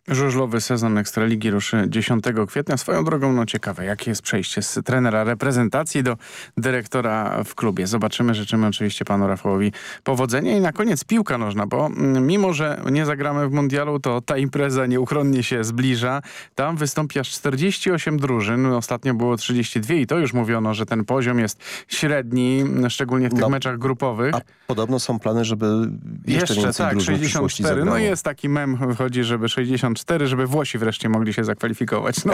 Żużlowy sezon Ekstraligi ruszy 10 kwietnia. Swoją drogą, no ciekawe, jakie jest przejście z trenera reprezentacji do dyrektora w klubie. Zobaczymy, życzymy oczywiście panu Rafałowi powodzenia. I na koniec piłka nożna, bo mm, mimo, że nie zagramy w mundialu, to ta impreza nieuchronnie się zbliża. Tam wystąpi aż 48 drużyn. Ostatnio było 32 i to już mówiono, że ten poziom jest średni, szczególnie w tych No, meczach grupowych. A podobno są plany, żeby jeszcze, Jeszcze, więcej tak, drużyn w przyszłości 64. No zagrało. jest taki mem, chodzi, żeby 64, żeby Włosi wreszcie mogli się zakwalifikować. No,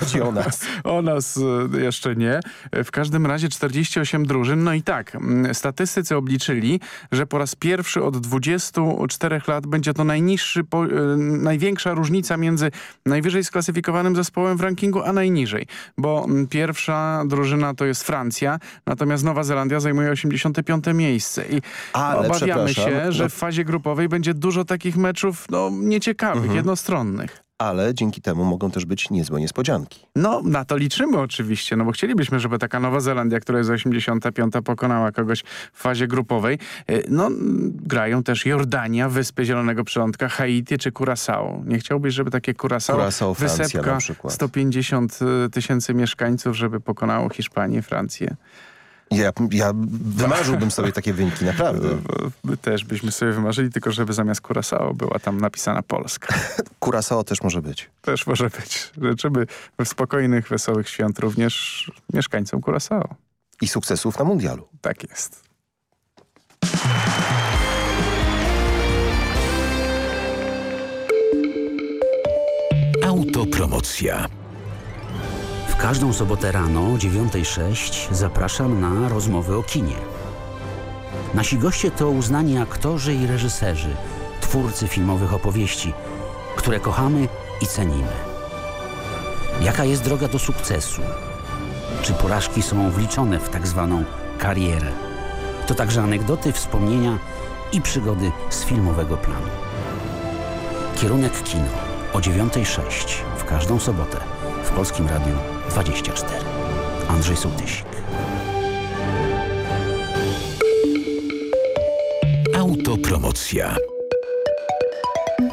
chodzi o nas. [laughs] o nas e, jeszcze nie. E, W każdym razie 48 drużyn. No i tak, statystycy obliczyli, że po raz pierwszy od 24 lat będzie to najniższy, po, e, największa różnica między najwyżej sklasyfikowanym zespołem w rankingu, a najniżej. Bo pierwsza drużyna to jest Francja, natomiast Nowa Zelandia zajmuje 85 miejsce. I Ale, obawiamy się, że no- w fazie grupowej będzie dużo takich meczów no, nieciekawych, Mhm. jednostronnych. Ale dzięki temu mogą też być niezłe niespodzianki. No, na to liczymy oczywiście, no bo chcielibyśmy, żeby taka Nowa Zelandia, która jest 85, pokonała kogoś w fazie grupowej. Y, No, grają też Jordania, Wyspy Zielonego Przylądka, Haiti czy Curaçao. Nie chciałbyś, żeby takie Curaçao, Curaçao, wysepka na przykład. 150 tysięcy mieszkańców, żeby pokonało Hiszpanię, Francję. Ja, ja wymarzyłbym sobie takie wyniki, naprawdę. [laughs] My też byśmy sobie wymarzyli, tylko żeby zamiast Curaçao była tam napisana Polska. [laughs] Curaçao też może być. Też może być. Życzymy spokojnych, wesołych świąt również mieszkańcom Curaçao. I sukcesów na mundialu. Tak jest. Autopromocja. Każdą sobotę rano o 9.06 zapraszam na rozmowy o kinie. Nasi goście to uznani aktorzy i reżyserzy, twórcy filmowych opowieści, które kochamy i cenimy. Jaka jest droga do sukcesu? Czy porażki są wliczone w tak zwaną karierę? To także anegdoty, wspomnienia i przygody z filmowego planu. Kierunek kino o 9.06 w każdą sobotę w Polskim Radiu 24. Andrzej Sołtysik. Autopromocja.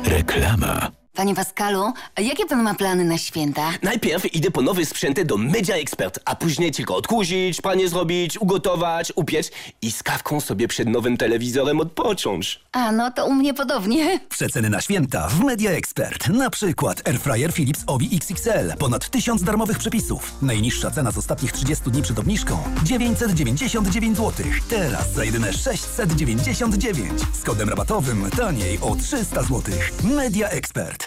Reklama. Panie Pascalu, a jakie pan ma plany na święta? Najpierw idę po nowe sprzęty do Media Expert, a później tylko odkurzyć, panie zrobić, ugotować, upiec i z kawką sobie przed nowym telewizorem odpocząć. A, no to u mnie podobnie. Przeceny na święta w Media Expert. Na przykład Airfryer Philips Obi XXL. Ponad 1000 darmowych przepisów. Najniższa cena z ostatnich 30 dni przed obniżką 999 zł. Teraz za jedyne 699. Z kodem rabatowym taniej o 300 zł. Media Expert.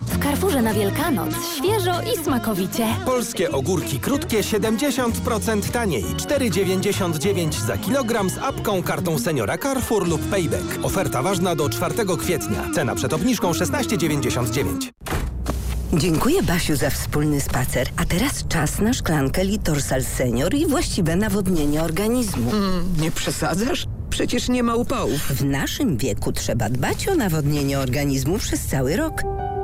W Carrefourze na Wielkanoc świeżo i smakowicie. Polskie ogórki krótkie 70% taniej. 4,99 za kilogram z apką, kartą seniora Carrefour lub Payback. Oferta ważna do 4 kwietnia. Cena przed obniżką 16,99. Dziękuję Basiu za wspólny spacer. A teraz czas na szklankę Litorsal Senior i właściwe nawodnienie organizmu. nie przesadzasz? Przecież nie ma upałów. W naszym wieku trzeba dbać o nawodnienie organizmu przez cały rok.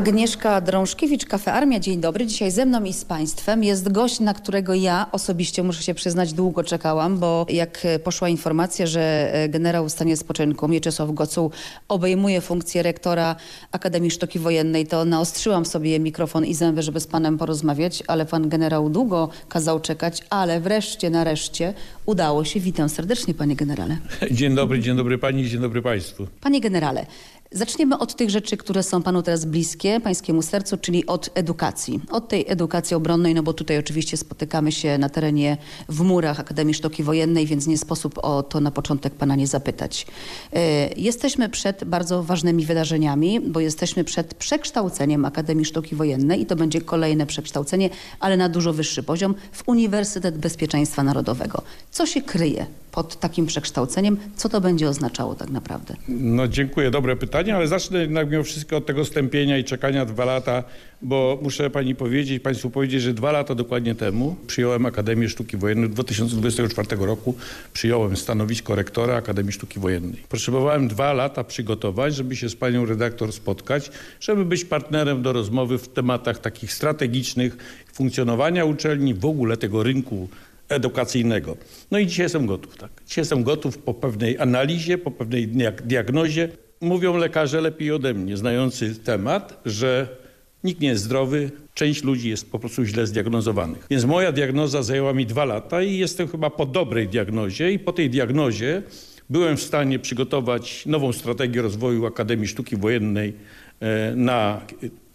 Agnieszka Drążkiewicz, Kafe Armia. Dzień dobry. Dzisiaj ze mną i z Państwem jest gość, na którego ja osobiście, muszę się przyznać, długo czekałam, bo jak poszła informacja, że generał w stanie spoczynku Mieczysław Gocuł obejmuje funkcję rektora Akademii Sztuki Wojennej, to naostrzyłam sobie mikrofon i zęby, żeby z Panem porozmawiać, ale Pan generał długo kazał czekać, ale wreszcie, nareszcie udało się. Witam serdecznie, Panie generale. Dzień dobry, dzień dobry Pani, dzień dobry Państwu. Panie generale, Zaczniemy od tych rzeczy, które są panu teraz bliskie, pańskiemu sercu, czyli od edukacji. Od tej edukacji obronnej, no bo tutaj oczywiście spotykamy się na terenie w murach Akademii Sztuki Wojennej, więc nie sposób o to na początek pana nie zapytać. E, Jesteśmy przed bardzo ważnymi wydarzeniami, bo jesteśmy przed przekształceniem Akademii Sztuki Wojennej i to będzie kolejne przekształcenie, ale na dużo wyższy poziom, w Uniwersytet Bezpieczeństwa Narodowego. Co się kryje pod takim przekształceniem? Co to będzie oznaczało tak naprawdę? No dziękuję, dobre pytanie, ale zacznę jednak mimo wszystko od tego stępienia i czekania dwa lata, bo muszę pani powiedzieć, państwu powiedzieć, że dwa lata dokładnie temu przyjąłem Akademię Sztuki Wojennej. W 2024 roku przyjąłem stanowisko rektora Akademii Sztuki Wojennej. Potrzebowałem dwa lata przygotować, żeby się z panią redaktor spotkać, żeby być partnerem do rozmowy w tematach takich strategicznych funkcjonowania uczelni, w ogóle tego rynku edukacyjnego. No i dzisiaj jestem gotów, tak. Dzisiaj jestem gotów po pewnej analizie, po pewnej diag- diagnozie. Mówią lekarze lepiej ode mnie, znający temat, że nikt nie jest zdrowy, część ludzi jest po prostu źle zdiagnozowanych. Więc moja diagnoza zajęła mi dwa lata i jestem chyba po dobrej diagnozie i po tej diagnozie byłem w stanie przygotować nową strategię rozwoju Akademii Sztuki Wojennej e, na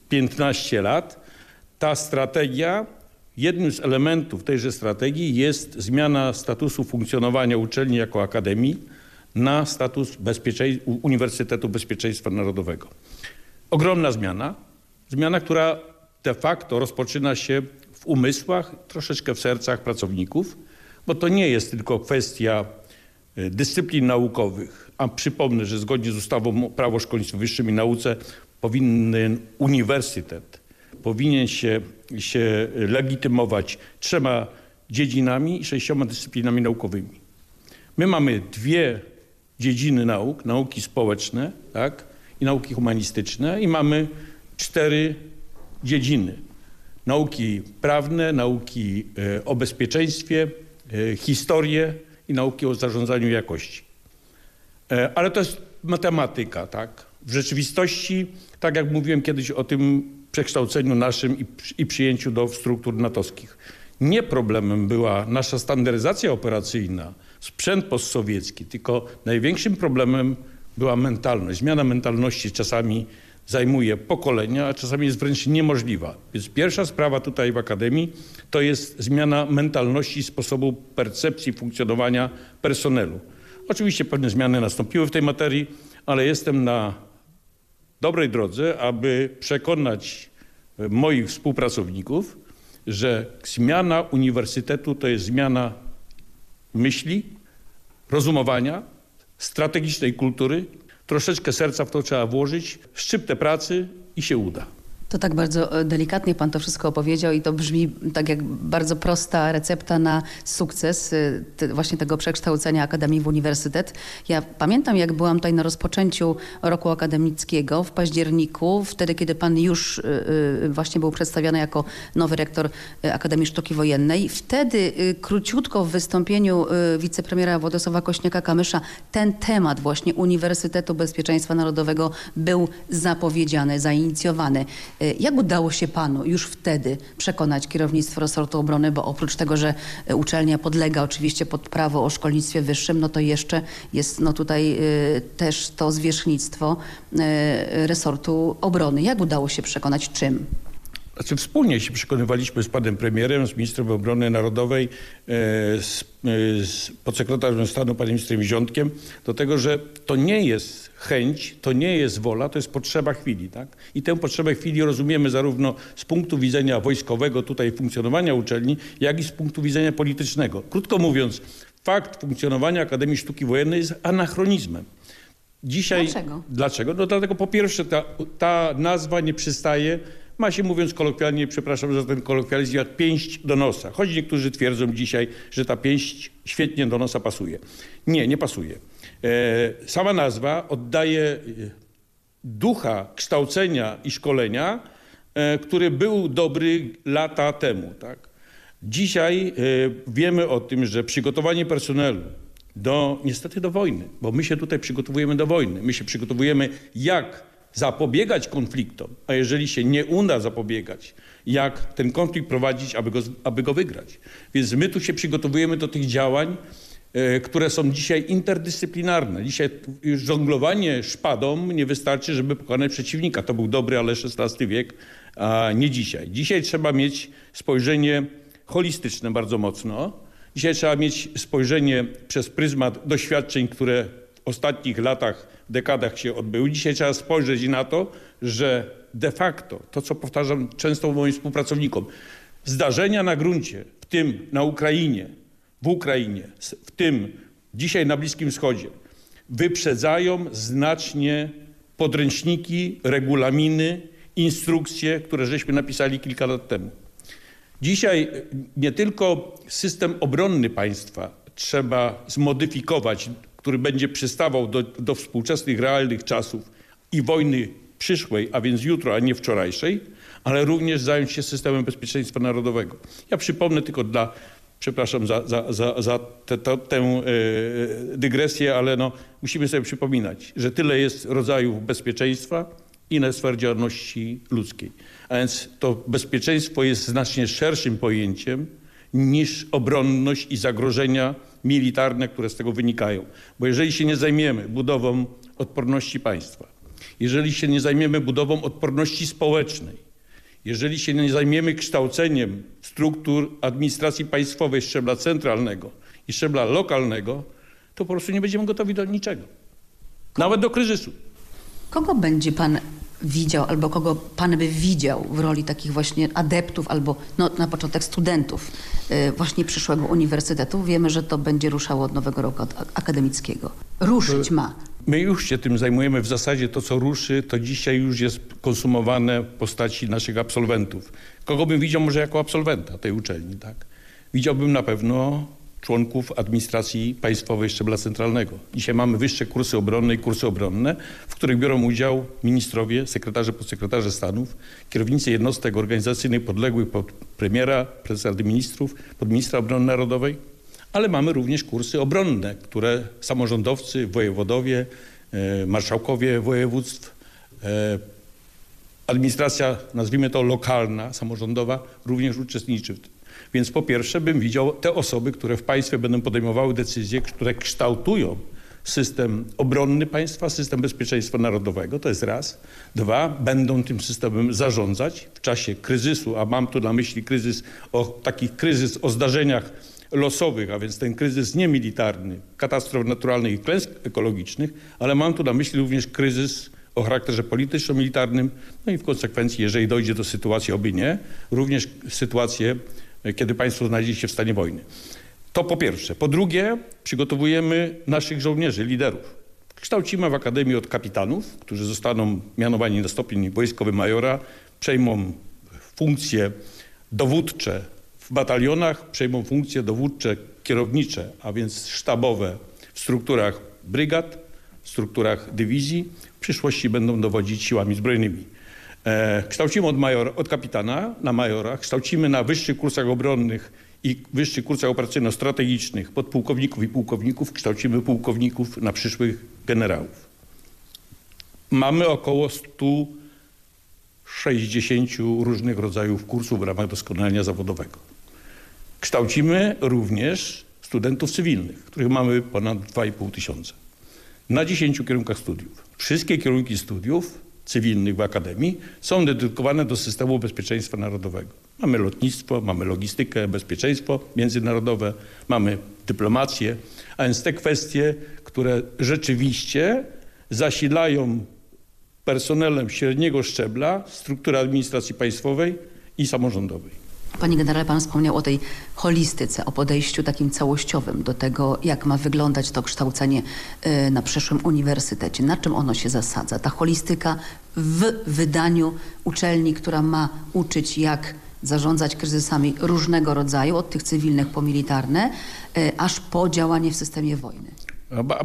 15 lat. Ta strategia Jednym z elementów tejże strategii jest zmiana statusu funkcjonowania uczelni jako akademii na status Uniwersytetu Bezpieczeństwa Narodowego. Ogromna zmiana, zmiana, która de facto rozpoczyna się w umysłach, troszeczkę w sercach pracowników, bo to nie jest tylko kwestia y, dyscyplin naukowych, a przypomnę, że zgodnie z ustawą prawo o szkolnictwie wyższym i nauce powinien uniwersytet powinien się, się legitymować trzema dziedzinami i sześcioma dyscyplinami naukowymi. My mamy dwie dziedziny nauk, nauki społeczne tak, i nauki humanistyczne i mamy cztery dziedziny. Nauki prawne, nauki e, o bezpieczeństwie, e, historię i nauki o zarządzaniu jakości. E, Ale to jest matematyka, tak? W rzeczywistości, tak jak mówiłem kiedyś o tym przekształceniu naszym i, i przyjęciu do struktur natowskich. Nie problemem była nasza standaryzacja operacyjna, sprzęt postsowiecki, tylko największym problemem była mentalność. Zmiana mentalności czasami zajmuje pokolenia, a czasami jest wręcz niemożliwa. Więc pierwsza sprawa tutaj w Akademii to jest zmiana mentalności sposobu percepcji funkcjonowania personelu. Oczywiście pewne zmiany nastąpiły w tej materii, ale jestem na dobrej drodze, aby przekonać e, moich współpracowników, że zmiana uniwersytetu to jest zmiana myśli, rozumowania, strategicznej kultury. Troszeczkę serca w to trzeba włożyć, szczyptę pracy i się uda. To tak bardzo e, delikatnie pan to wszystko opowiedział i to brzmi tak jak bardzo prosta recepta na sukces e, te, właśnie tego przekształcenia Akademii w Uniwersytet. Ja pamiętam jak byłam tutaj na rozpoczęciu roku akademickiego w październiku, wtedy kiedy pan już y, właśnie był przedstawiany jako nowy rektor Akademii Sztuki Wojennej. Wtedy y, króciutko w wystąpieniu y, wicepremiera Władysława Kośniaka-Kamysza ten temat właśnie Uniwersytetu Bezpieczeństwa Narodowego był zapowiedziany, zainicjowany. Jak udało się panu już wtedy przekonać kierownictwo resortu obrony, bo oprócz tego, że uczelnia podlega oczywiście pod prawo o szkolnictwie wyższym, no to jeszcze jest no tutaj y, też to zwierzchnictwo resortu obrony. Jak udało się przekonać czym? Znaczy wspólnie się przekonywaliśmy z panem premierem, z ministrem obrony narodowej, e, z, e, z podsekretarzem stanu panem ministrem Ziątkiem do tego, że to nie jest chęć, to nie jest wola, to jest potrzeba chwili. Tak? I tę potrzebę chwili rozumiemy zarówno z punktu widzenia wojskowego, tutaj funkcjonowania uczelni, jak i z punktu widzenia politycznego. Krótko mówiąc, fakt funkcjonowania Akademii Sztuki Wojennej jest anachronizmem. Dzisiaj, Dlaczego? Dlaczego? No dlatego po pierwsze ta, ta nazwa nie przystaje ma się mówiąc kolokwialnie, przepraszam za ten kolokwializm, jak pięść do nosa. Choć niektórzy twierdzą dzisiaj, że ta pięść świetnie do nosa pasuje. Nie, nie pasuje. E, sama nazwa oddaje e, ducha kształcenia i szkolenia, e, który był dobry lata temu. Tak? Dzisiaj wiemy o tym, że przygotowanie personelu do, niestety do wojny, bo my się tutaj przygotowujemy do wojny. My się przygotowujemy jak zapobiegać konfliktom, a jeżeli się nie uda zapobiegać, jak ten konflikt prowadzić, aby go, aby go wygrać. Więc my tu się przygotowujemy do tych działań e, które są dzisiaj interdyscyplinarne. Dzisiaj już żonglowanie szpadą nie wystarczy, żeby pokonać przeciwnika. To był dobry, ale XVI wiek, a nie dzisiaj. Dzisiaj trzeba mieć spojrzenie holistyczne bardzo mocno. Dzisiaj trzeba mieć spojrzenie przez pryzmat doświadczeń, które w ostatnich latach, dekadach się odbyły. Dzisiaj trzeba spojrzeć na to, że de facto, to co powtarzam często moim współpracownikom, zdarzenia na gruncie, w tym na Ukrainie, w Ukrainie, w tym dzisiaj na Bliskim Wschodzie, wyprzedzają znacznie podręczniki, regulaminy, instrukcje, które żeśmy napisali kilka lat temu. Dzisiaj nie tylko system obronny państwa trzeba zmodyfikować, który będzie przystawał do, do współczesnych, realnych czasów i wojny przyszłej, a więc jutro, a nie wczorajszej, ale również zająć się systemem bezpieczeństwa narodowego. Ja przypomnę tylko dla, przepraszam za, za, za, za te, to, tę e, dygresję, ale no, musimy sobie przypominać, że tyle jest rodzajów bezpieczeństwa i na sfer działalności ludzkiej. A więc to bezpieczeństwo jest znacznie szerszym pojęciem niż obronność i zagrożenia militarne, które z tego wynikają. Bo jeżeli się nie zajmiemy budową odporności państwa, jeżeli się nie zajmiemy budową odporności społecznej, jeżeli się nie zajmiemy kształceniem struktur administracji państwowej szczebla centralnego i szczebla lokalnego, to po prostu nie będziemy gotowi do niczego. Nawet do kryzysu. Kogo będzie pan widział, albo kogo pan by widział w roli takich właśnie adeptów, albo no, na początek studentów y, właśnie przyszłego uniwersytetu? Wiemy, że to będzie ruszało od nowego roku akademickiego. Ruszyć ma. My już się tym zajmujemy. W zasadzie to, co ruszy, to dzisiaj już jest konsumowane w postaci naszych absolwentów. Kogo bym widział może jako absolwenta tej uczelni, tak? Widziałbym na pewno członków administracji państwowej szczebla centralnego. Dzisiaj mamy wyższe kursy obronne i kursy obronne, w których biorą udział ministrowie, sekretarze, podsekretarze stanów, kierownicy jednostek organizacyjnych podległych pod premiera, prezesa Rady Ministrów, pod ministra obrony narodowej, ale mamy również kursy obronne, które samorządowcy, wojewodowie, e, marszałkowie województw, e, administracja, nazwijmy to lokalna, samorządowa, również uczestniczy w tym. Więc po pierwsze bym widział te osoby, które w państwie będą podejmowały decyzje, które kształtują system obronny państwa, system bezpieczeństwa narodowego, to jest raz. Dwa, będą tym systemem zarządzać w czasie kryzysu, a mam tu na myśli kryzys, o taki kryzys o zdarzeniach losowych, a więc ten kryzys niemilitarny, katastrof naturalnych i klęsk ekologicznych, ale mam tu na myśli również kryzys o charakterze polityczno-militarnym, no i w konsekwencji, jeżeli dojdzie do sytuacji, oby nie, również sytuację, kiedy państwo znajdzie się w stanie wojny. To po pierwsze. Po drugie, przygotowujemy naszych żołnierzy, liderów. Kształcimy w Akademii od kapitanów, którzy zostaną mianowani na stopień wojskowy majora, przejmą funkcje dowódcze w batalionach, przejmą funkcje dowódcze kierownicze, a więc sztabowe w strukturach brygad, w strukturach dywizji. W przyszłości będą dowodzić siłami zbrojnymi. E, kształcimy od, majora, od kapitana na majora, kształcimy na wyższych kursach obronnych i wyższych kursach operacyjno-strategicznych podpułkowników i pułkowników, kształcimy pułkowników na przyszłych generałów. Mamy około 160 różnych rodzajów kursów w ramach doskonalenia zawodowego. Kształcimy również studentów cywilnych, których mamy ponad 2,5 tysiąca. Na 10 kierunkach studiów. Wszystkie kierunki studiów cywilnych w Akademii są dedykowane do systemu bezpieczeństwa narodowego. Mamy lotnictwo, mamy logistykę, bezpieczeństwo międzynarodowe, mamy dyplomację, a więc te kwestie, które rzeczywiście zasilają personelem średniego szczebla struktury administracji państwowej i samorządowej. Panie generale, pan wspomniał o tej holistyce, o podejściu takim całościowym do tego, jak ma wyglądać to kształcenie y, na przyszłym uniwersytecie. Na czym ono się zasadza? Ta holistyka w wydaniu uczelni, która ma uczyć, jak zarządzać kryzysami różnego rodzaju, od tych cywilnych po militarne, y, aż po działanie w systemie wojny.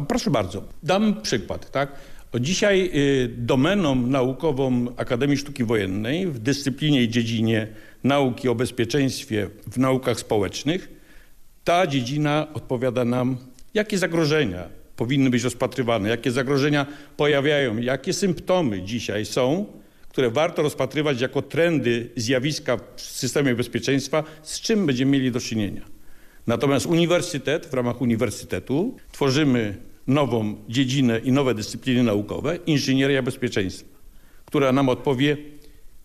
Proszę bardzo, dam przykład. Tak? Dzisiaj y, domeną naukową Akademii Sztuki Wojennej w dyscyplinie i dziedzinie nauki o bezpieczeństwie w naukach społecznych, ta dziedzina odpowiada nam, jakie zagrożenia powinny być rozpatrywane, jakie zagrożenia pojawiają, jakie symptomy dzisiaj są, które warto rozpatrywać jako trendy, zjawiska w systemie bezpieczeństwa, z czym będziemy mieli do czynienia. Natomiast uniwersytet, w ramach uniwersytetu tworzymy nową dziedzinę i nowe dyscypliny naukowe, inżynieria bezpieczeństwa, która nam odpowie,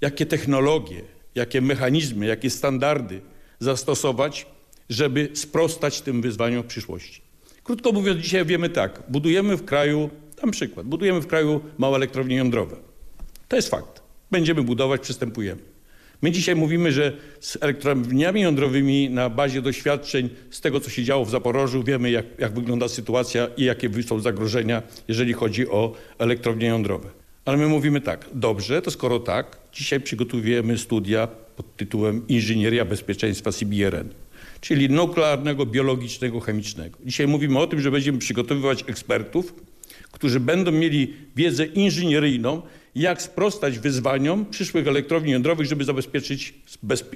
jakie technologie, jakie mechanizmy, jakie standardy zastosować, żeby sprostać tym wyzwaniom w przyszłości. Krótko mówiąc, dzisiaj wiemy tak, budujemy w kraju, dam przykład, budujemy w kraju małe elektrownie jądrowe. To jest fakt. Będziemy budować, przystępujemy. My dzisiaj mówimy, że z elektrowniami jądrowymi na bazie doświadczeń z tego, co się działo w Zaporożu, wiemy, jak, jak wygląda sytuacja i jakie są zagrożenia, jeżeli chodzi o elektrownie jądrowe. Ale my mówimy tak, dobrze, to skoro tak, dzisiaj przygotowujemy studia pod tytułem Inżynieria Bezpieczeństwa CBRN, czyli nuklearnego, biologicznego, chemicznego. Dzisiaj mówimy o tym, że będziemy przygotowywać ekspertów, którzy będą mieli wiedzę inżynieryjną, jak sprostać wyzwaniom przyszłych elektrowni jądrowych, żeby zabezpieczyć,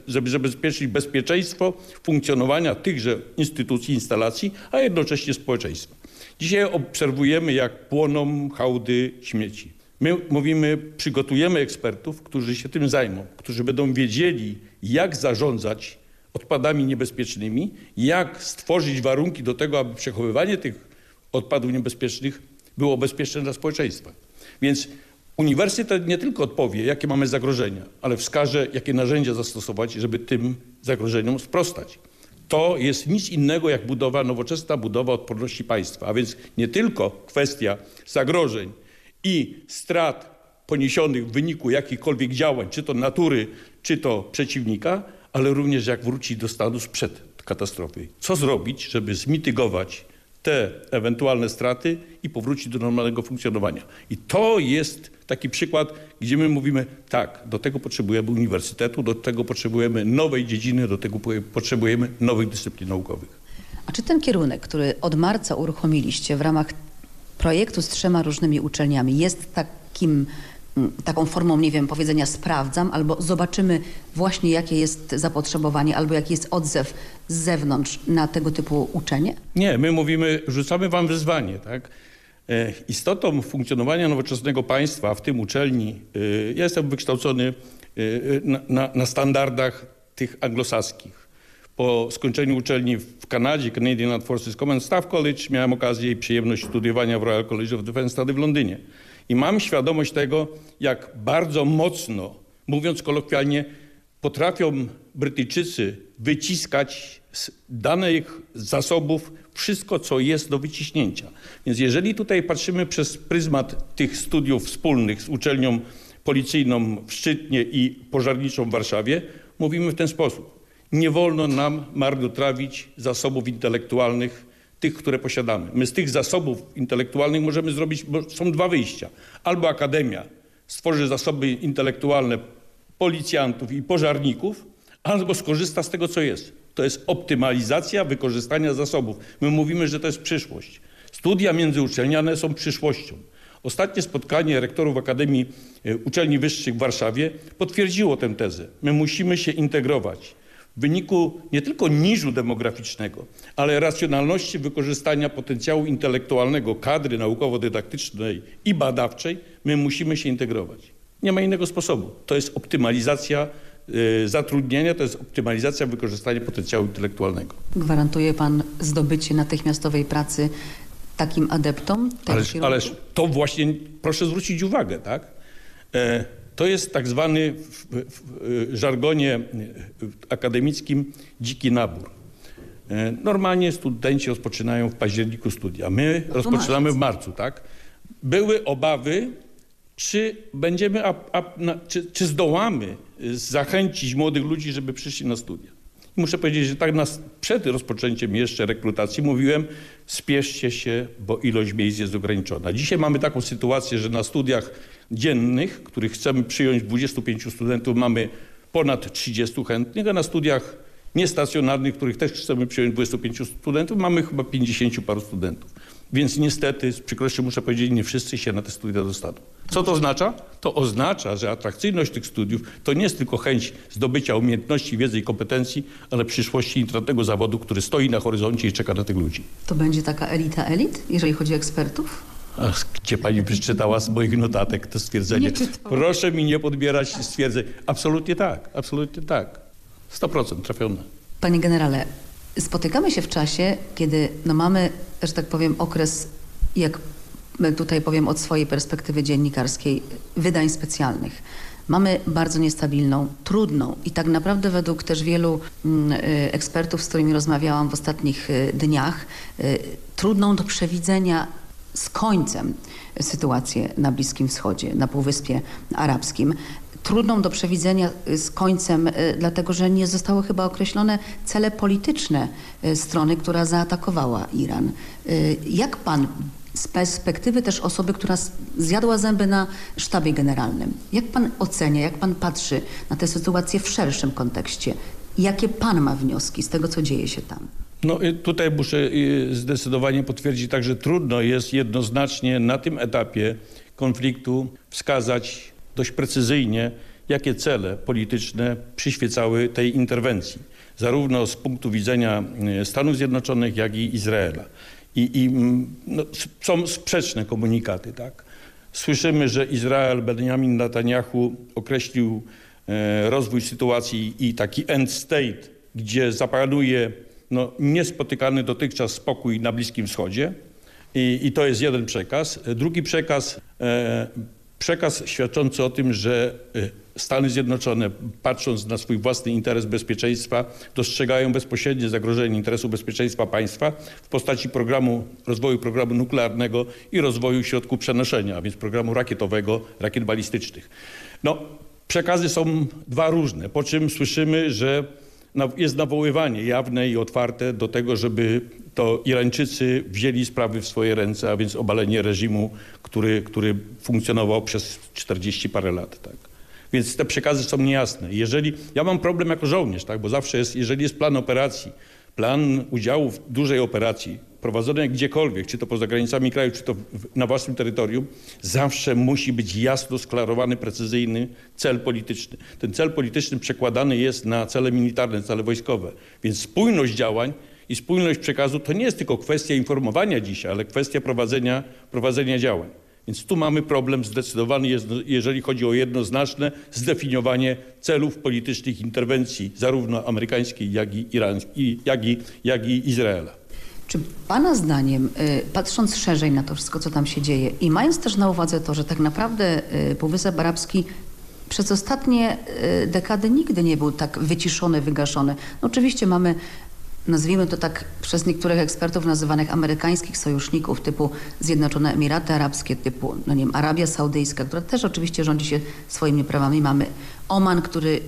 żeby zabezpieczyć bezpieczeństwo funkcjonowania tychże instytucji, instalacji, a jednocześnie społeczeństwa. Dzisiaj obserwujemy, jak płoną hałdy śmieci. My mówimy, przygotujemy ekspertów, którzy się tym zajmą, którzy będą wiedzieli, jak zarządzać odpadami niebezpiecznymi, jak stworzyć warunki do tego, aby przechowywanie tych odpadów niebezpiecznych było bezpieczne dla społeczeństwa. Więc uniwersytet nie tylko odpowie, jakie mamy zagrożenia, ale wskaże, jakie narzędzia zastosować, żeby tym zagrożeniom sprostać. To jest nic innego jak budowa, nowoczesna budowa odporności państwa, a więc nie tylko kwestia zagrożeń i strat poniesionych w wyniku jakichkolwiek działań, czy to natury, czy to przeciwnika, ale również jak wrócić do stanu sprzed katastrofy. Co zrobić, żeby zmitygować te ewentualne straty i powrócić do normalnego funkcjonowania. I to jest taki przykład, gdzie my mówimy tak, do tego potrzebujemy uniwersytetu, do tego potrzebujemy nowej dziedziny, do tego potrzebujemy nowych dyscyplin naukowych. A czy ten kierunek, który od marca uruchomiliście w ramach projektu z trzema różnymi uczelniami jest takim taką formą, nie wiem, powiedzenia sprawdzam, albo zobaczymy właśnie jakie jest zapotrzebowanie, albo jaki jest odzew z zewnątrz na tego typu uczenie? Nie, my mówimy, rzucamy wam wyzwanie, tak? E, istotą funkcjonowania nowoczesnego państwa, w tym uczelni, e, ja jestem wykształcony e, na, na, na standardach tych anglosaskich. Po skończeniu uczelni w Kanadzie, Canadian Armed Forces Command Staff College, miałem okazję i przyjemność studiowania w Royal College of Defence Study w Londynie. I mam świadomość tego, jak bardzo mocno, mówiąc kolokwialnie, potrafią Brytyjczycy wyciskać z danych zasobów wszystko, co jest do wyciśnięcia. Więc jeżeli tutaj patrzymy przez pryzmat tych studiów wspólnych z uczelnią policyjną w Szczytnie i pożarniczą w Warszawie, mówimy w ten sposób. Nie wolno nam marnotrawić zasobów intelektualnych tych, które posiadamy. My z tych zasobów intelektualnych możemy zrobić, bo są dwa wyjścia. Albo akademia stworzy zasoby intelektualne policjantów i pożarników, albo skorzysta z tego, co jest. To jest optymalizacja wykorzystania zasobów. My mówimy, że to jest przyszłość. Studia międzyuczelniane są przyszłością. Ostatnie spotkanie rektorów Akademii e, Uczelni Wyższych w Warszawie potwierdziło tę tezę. My musimy się integrować w wyniku nie tylko niżu demograficznego, ale racjonalności wykorzystania potencjału intelektualnego kadry naukowo-dydaktycznej i badawczej, my musimy się integrować. Nie ma innego sposobu. To jest optymalizacja y, zatrudnienia, to jest optymalizacja wykorzystania potencjału intelektualnego. Gwarantuje pan zdobycie natychmiastowej pracy takim adeptom? Ależ, ależ to właśnie, proszę zwrócić uwagę, tak? E, to jest tak zwany w, w żargonie akademickim dziki nabór. E, normalnie studenci rozpoczynają w październiku studia. My no rozpoczynamy w marcu, tak? Były obawy, czy będziemy, a, a, na, czy, czy zdołamy zachęcić młodych ludzi, żeby przyszli na studia. Muszę powiedzieć, że tak nas, przed rozpoczęciem jeszcze rekrutacji mówiłem, spieszcie się, bo ilość miejsc jest ograniczona. Dzisiaj mamy taką sytuację, że na studiach dziennych, których chcemy przyjąć 25 studentów, mamy ponad 30 chętnych, a na studiach niestacjonarnych, których też chcemy przyjąć 25 studentów, mamy chyba 50 paru studentów. Więc niestety, z przykrością muszę powiedzieć, nie wszyscy się na te studia dostaną. Co to oznacza? To oznacza, że atrakcyjność tych studiów to nie jest tylko chęć zdobycia umiejętności, wiedzy i kompetencji, ale przyszłości intratnego zawodu, który stoi na horyzoncie i czeka na tych ludzi. To będzie taka elita elit, jeżeli chodzi o ekspertów? Ach, gdzie pani przeczytała z moich notatek to stwierdzenie? Proszę mi nie podbierać stwierdzeń. Absolutnie tak, absolutnie tak. 100% trafione. Panie generale, spotykamy się w czasie, kiedy no mamy, że tak powiem, okres, jak tutaj powiem od swojej perspektywy dziennikarskiej, wydań specjalnych. Mamy bardzo niestabilną, trudną i tak naprawdę według też wielu mm, y, ekspertów, z którymi rozmawiałam w ostatnich y, dniach, y, trudną do przewidzenia z końcem sytuację na Bliskim Wschodzie, na Półwyspie Arabskim. Trudną do przewidzenia z końcem, dlatego że nie zostały chyba określone cele polityczne strony, która zaatakowała Iran. Jak pan z perspektywy też osoby, która zjadła zęby na sztabie generalnym. Jak pan ocenia, jak pan patrzy na tę sytuację w szerszym kontekście? Jakie pan ma wnioski z tego, co dzieje się tam? No tutaj muszę zdecydowanie potwierdzić tak, że trudno jest jednoznacznie na tym etapie konfliktu wskazać dość precyzyjnie, jakie cele polityczne przyświecały tej interwencji, zarówno z punktu widzenia Stanów Zjednoczonych, jak i Izraela i, i no, są sprzeczne komunikaty. Tak? Słyszymy, że Izrael, Benjamin Netanyahu określił e, rozwój sytuacji i taki end state, gdzie zapanuje no, niespotykany dotychczas spokój na Bliskim Wschodzie. I, I, to jest jeden przekaz. Drugi przekaz, e, przekaz świadczący o tym, że e, Stany Zjednoczone, patrząc na swój własny interes bezpieczeństwa, dostrzegają bezpośrednie zagrożenie interesu bezpieczeństwa państwa w postaci programu, rozwoju programu nuklearnego i rozwoju środków przenoszenia, a więc programu rakietowego, rakiet balistycznych. No, przekazy są dwa różne, po czym słyszymy, że jest nawoływanie jawne i otwarte do tego, żeby to Irańczycy wzięli sprawy w swoje ręce, a więc obalenie reżimu, który, który funkcjonował przez 40 parę lat. Tak. Więc te przekazy są niejasne. Jeżeli, ja mam problem jako żołnierz, tak, bo zawsze jest, jeżeli jest plan operacji, plan udziału w dużej operacji, prowadzonej gdziekolwiek, czy to poza granicami kraju, czy to na własnym terytorium, zawsze musi być jasno sklarowany, precyzyjny cel polityczny. Ten cel polityczny przekładany jest na cele militarne, cele wojskowe. Więc spójność działań i spójność przekazu to nie jest tylko kwestia informowania dzisiaj, ale kwestia prowadzenia, prowadzenia działań. Więc tu mamy problem zdecydowany, jeżeli chodzi o jednoznaczne zdefiniowanie celów politycznych interwencji zarówno amerykańskiej, jak i, irańskiej, jak i, jak i Izraela. Czy Pana zdaniem, y, patrząc szerzej na to wszystko, co tam się dzieje i mając też na uwadze to, że tak naprawdę y, Półwysep Arabski przez ostatnie y, dekady nigdy nie był tak wyciszony, wygaszony. No oczywiście mamy nazwijmy to tak przez niektórych ekspertów nazywanych amerykańskich sojuszników typu Zjednoczone Emiraty Arabskie, typu no nie wiem, Arabia Saudyjska, która też oczywiście rządzi się swoimi prawami. Mamy Oman, który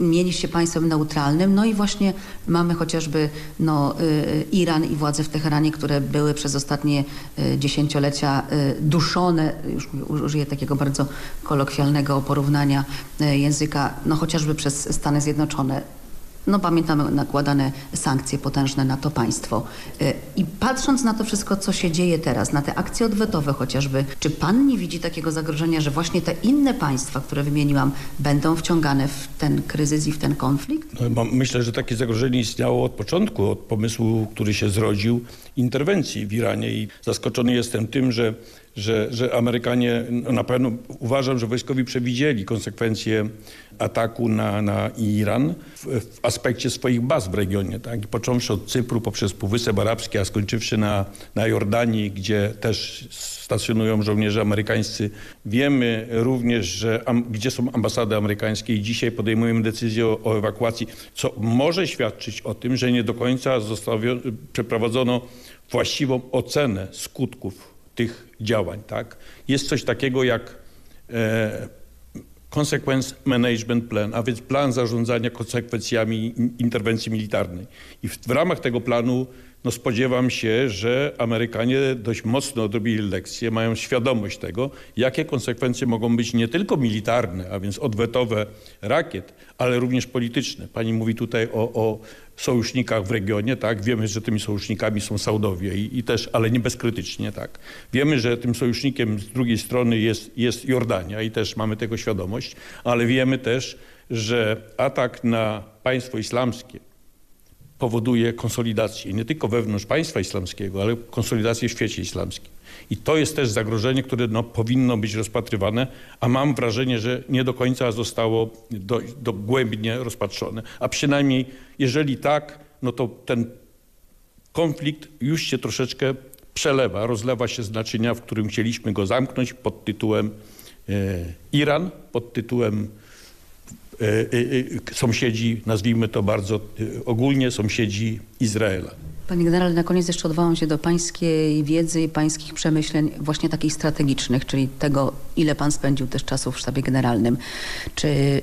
mieli się państwem neutralnym, no i właśnie mamy chociażby no, y, Iran i władze w Teheranie, które były przez ostatnie y, dziesięciolecia y, duszone, już użyję takiego bardzo kolokwialnego porównania języka, no chociażby przez Stany Zjednoczone no pamiętamy nakładane sankcje potężne na to państwo. Y, I patrząc na to wszystko, co się dzieje teraz, na te akcje odwetowe chociażby, czy pan nie widzi takiego zagrożenia, że właśnie te inne państwa, które wymieniłam, będą wciągane w ten kryzys i w ten konflikt? No, myślę, że takie zagrożenie istniało od początku, od pomysłu, który się zrodził interwencji w Iranie i zaskoczony jestem tym, że że, że Amerykanie, no na pewno uważam, że wojskowi przewidzieli konsekwencje ataku na, na Iran w, w aspekcie swoich baz w regionie. Tak? Począwszy od Cypru poprzez Półwysep Arabski, a skończywszy na, na Jordanii, gdzie też stacjonują żołnierze amerykańscy. Wiemy również, że am, gdzie są ambasady amerykańskie i dzisiaj podejmujemy decyzję o, o ewakuacji, co może świadczyć o tym, że nie do końca przeprowadzono właściwą ocenę skutków tych działań. Tak? Jest coś takiego jak e, Consequence Management Plan, a więc plan zarządzania konsekwencjami interwencji militarnej. I w, w ramach tego planu no spodziewam się, że Amerykanie dość mocno odrobili lekcje, mają świadomość tego, jakie konsekwencje mogą być nie tylko militarne, a więc odwetowe rakiet, ale również polityczne. Pani mówi tutaj o, o sojusznikach w regionie, tak? Wiemy, że tymi sojusznikami są Saudowie i, i, też, ale nie bezkrytycznie, tak? Wiemy, że tym sojusznikiem z drugiej strony jest, jest Jordania i też mamy tego świadomość, ale wiemy też, że atak na państwo islamskie powoduje konsolidację nie tylko wewnątrz państwa islamskiego, ale konsolidację w świecie islamskim. I to jest też zagrożenie, które no, powinno być rozpatrywane, a mam wrażenie, że nie do końca zostało do, dogłębnie rozpatrzone. A przynajmniej jeżeli tak, no to ten konflikt już się troszeczkę przelewa, rozlewa się z naczynia, w którym chcieliśmy go zamknąć pod tytułem e, Iran, pod tytułem e, e, sąsiedzi, nazwijmy to bardzo ogólnie, sąsiedzi Izraela. Panie generale, na koniec jeszcze odwołam się do pańskiej wiedzy i pańskich przemyśleń właśnie takich strategicznych, czyli tego, ile pan spędził też czasu w sztabie generalnym. Czy y,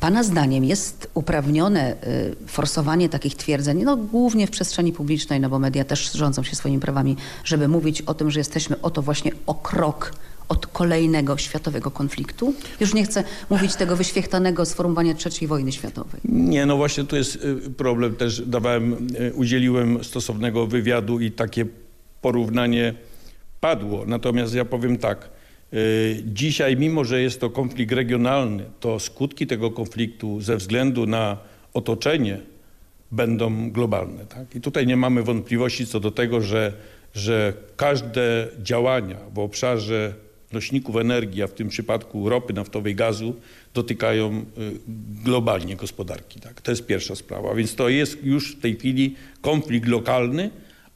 pana zdaniem jest uprawnione y, forsowanie takich twierdzeń, no głównie w przestrzeni publicznej, no bo media też rządzą się swoimi prawami, żeby mówić o tym, że jesteśmy oto właśnie o krok od kolejnego światowego konfliktu? Już nie chcę mówić tego wyświechtanego sformułowania III wojny światowej. Nie, no właśnie tu jest y, problem. Też dawałem, y, udzieliłem stosownego wywiadu i takie porównanie padło. Natomiast ja powiem tak. Y, dzisiaj, mimo że jest to konflikt regionalny, to skutki tego konfliktu ze względu na otoczenie będą globalne. Tak? I tutaj nie mamy wątpliwości co do tego, że, że każde działania w obszarze nośników energii, a w tym przypadku ropy naftowej, gazu, dotykają y, globalnie gospodarki. Tak? To jest pierwsza sprawa. Więc to jest już w tej chwili konflikt lokalny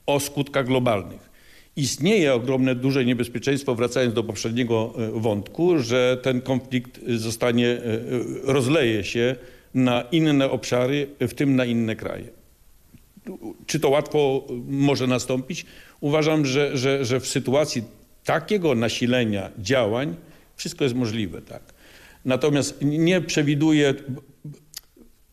o skutkach globalnych. Istnieje ogromne, duże niebezpieczeństwo, wracając do poprzedniego y, wątku, że ten konflikt zostanie, y, rozleje się na inne obszary, w tym na inne kraje. Czy to łatwo może nastąpić? Uważam, że, że, że w sytuacji takiego nasilenia działań wszystko jest możliwe. Tak. Natomiast nie przewiduje...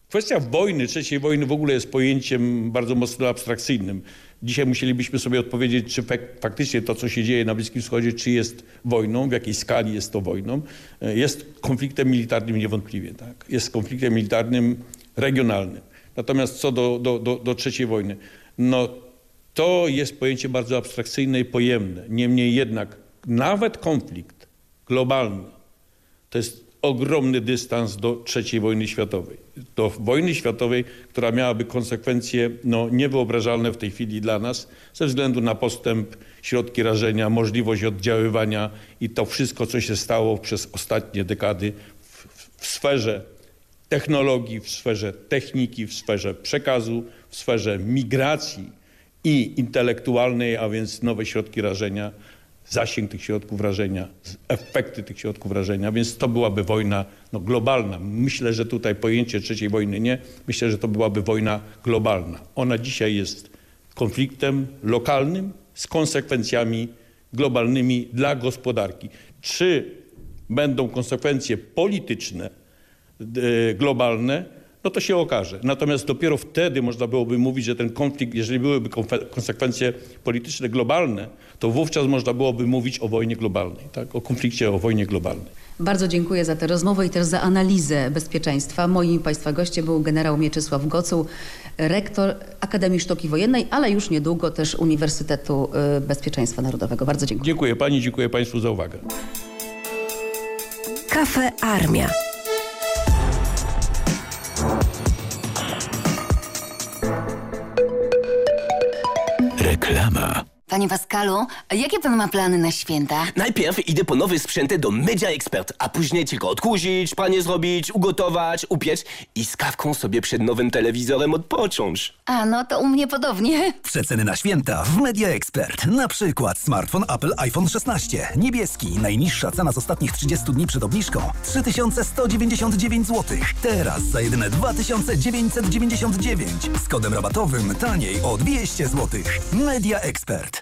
Kwestia wojny, trzeciej wojny w ogóle jest pojęciem bardzo mocno abstrakcyjnym. Dzisiaj musielibyśmy sobie odpowiedzieć, czy faktycznie to, co się dzieje na Bliskim Wschodzie, czy jest wojną, w jakiej skali jest to wojną. Jest konfliktem militarnym niewątpliwie. Tak? Jest konfliktem militarnym regionalnym. Natomiast co do, do, do, do trzeciej wojny, no to jest pojęcie bardzo abstrakcyjne i pojemne. Niemniej jednak nawet konflikt globalny to jest ogromny dystans do III wojny światowej. Do wojny światowej, która miałaby konsekwencje no, niewyobrażalne w tej chwili dla nas ze względu na postęp, środki rażenia, możliwość oddziaływania i to wszystko, co się stało przez ostatnie dekady w, w sferze technologii, w sferze techniki, w sferze przekazu, w sferze migracji, i intelektualnej, a więc nowe środki rażenia, zasięg tych środków rażenia, efekty tych środków rażenia, więc to byłaby wojna no, globalna. Myślę, że tutaj pojęcie trzeciej wojny nie. Myślę, że to byłaby wojna globalna. Ona dzisiaj jest konfliktem lokalnym z konsekwencjami globalnymi dla gospodarki. Czy będą konsekwencje polityczne, e, globalne, no to się okaże. Natomiast dopiero wtedy można byłoby mówić, że ten konflikt, jeżeli byłyby konsekwencje polityczne globalne, to wówczas można byłoby mówić o wojnie globalnej, tak? o konflikcie, o wojnie globalnej. Bardzo dziękuję za tę rozmowę i też za analizę bezpieczeństwa. Moim Państwa gościem był generał Mieczysław Gocuł, rektor Akademii Sztuki Wojennej, ale już niedługo też Uniwersytetu y, Bezpieczeństwa Narodowego. Bardzo dziękuję. Dziękuję Pani, dziękuję Państwu za uwagę. Kafe Armia. Reklama. Panie Pascalu, a jakie pan ma plany na święta? Najpierw idę po nowy sprzęty do Media Expert, a później tylko odkurzyć, panie zrobić, ugotować, upiec i z kawką sobie przed nowym telewizorem odpocząć. A, no to u mnie podobnie. Przeceny na święta w Media Expert. Na przykład smartfon Apple iPhone 16. Niebieski. Najniższa cena z ostatnich 30 dni przed obniżką. 3199 zł. Teraz za jedyne 2999. Z kodem rabatowym taniej o 200 zł. Media Expert.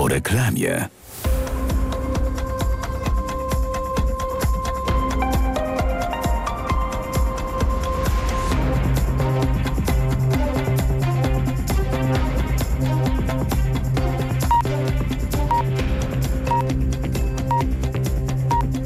Po reklamie.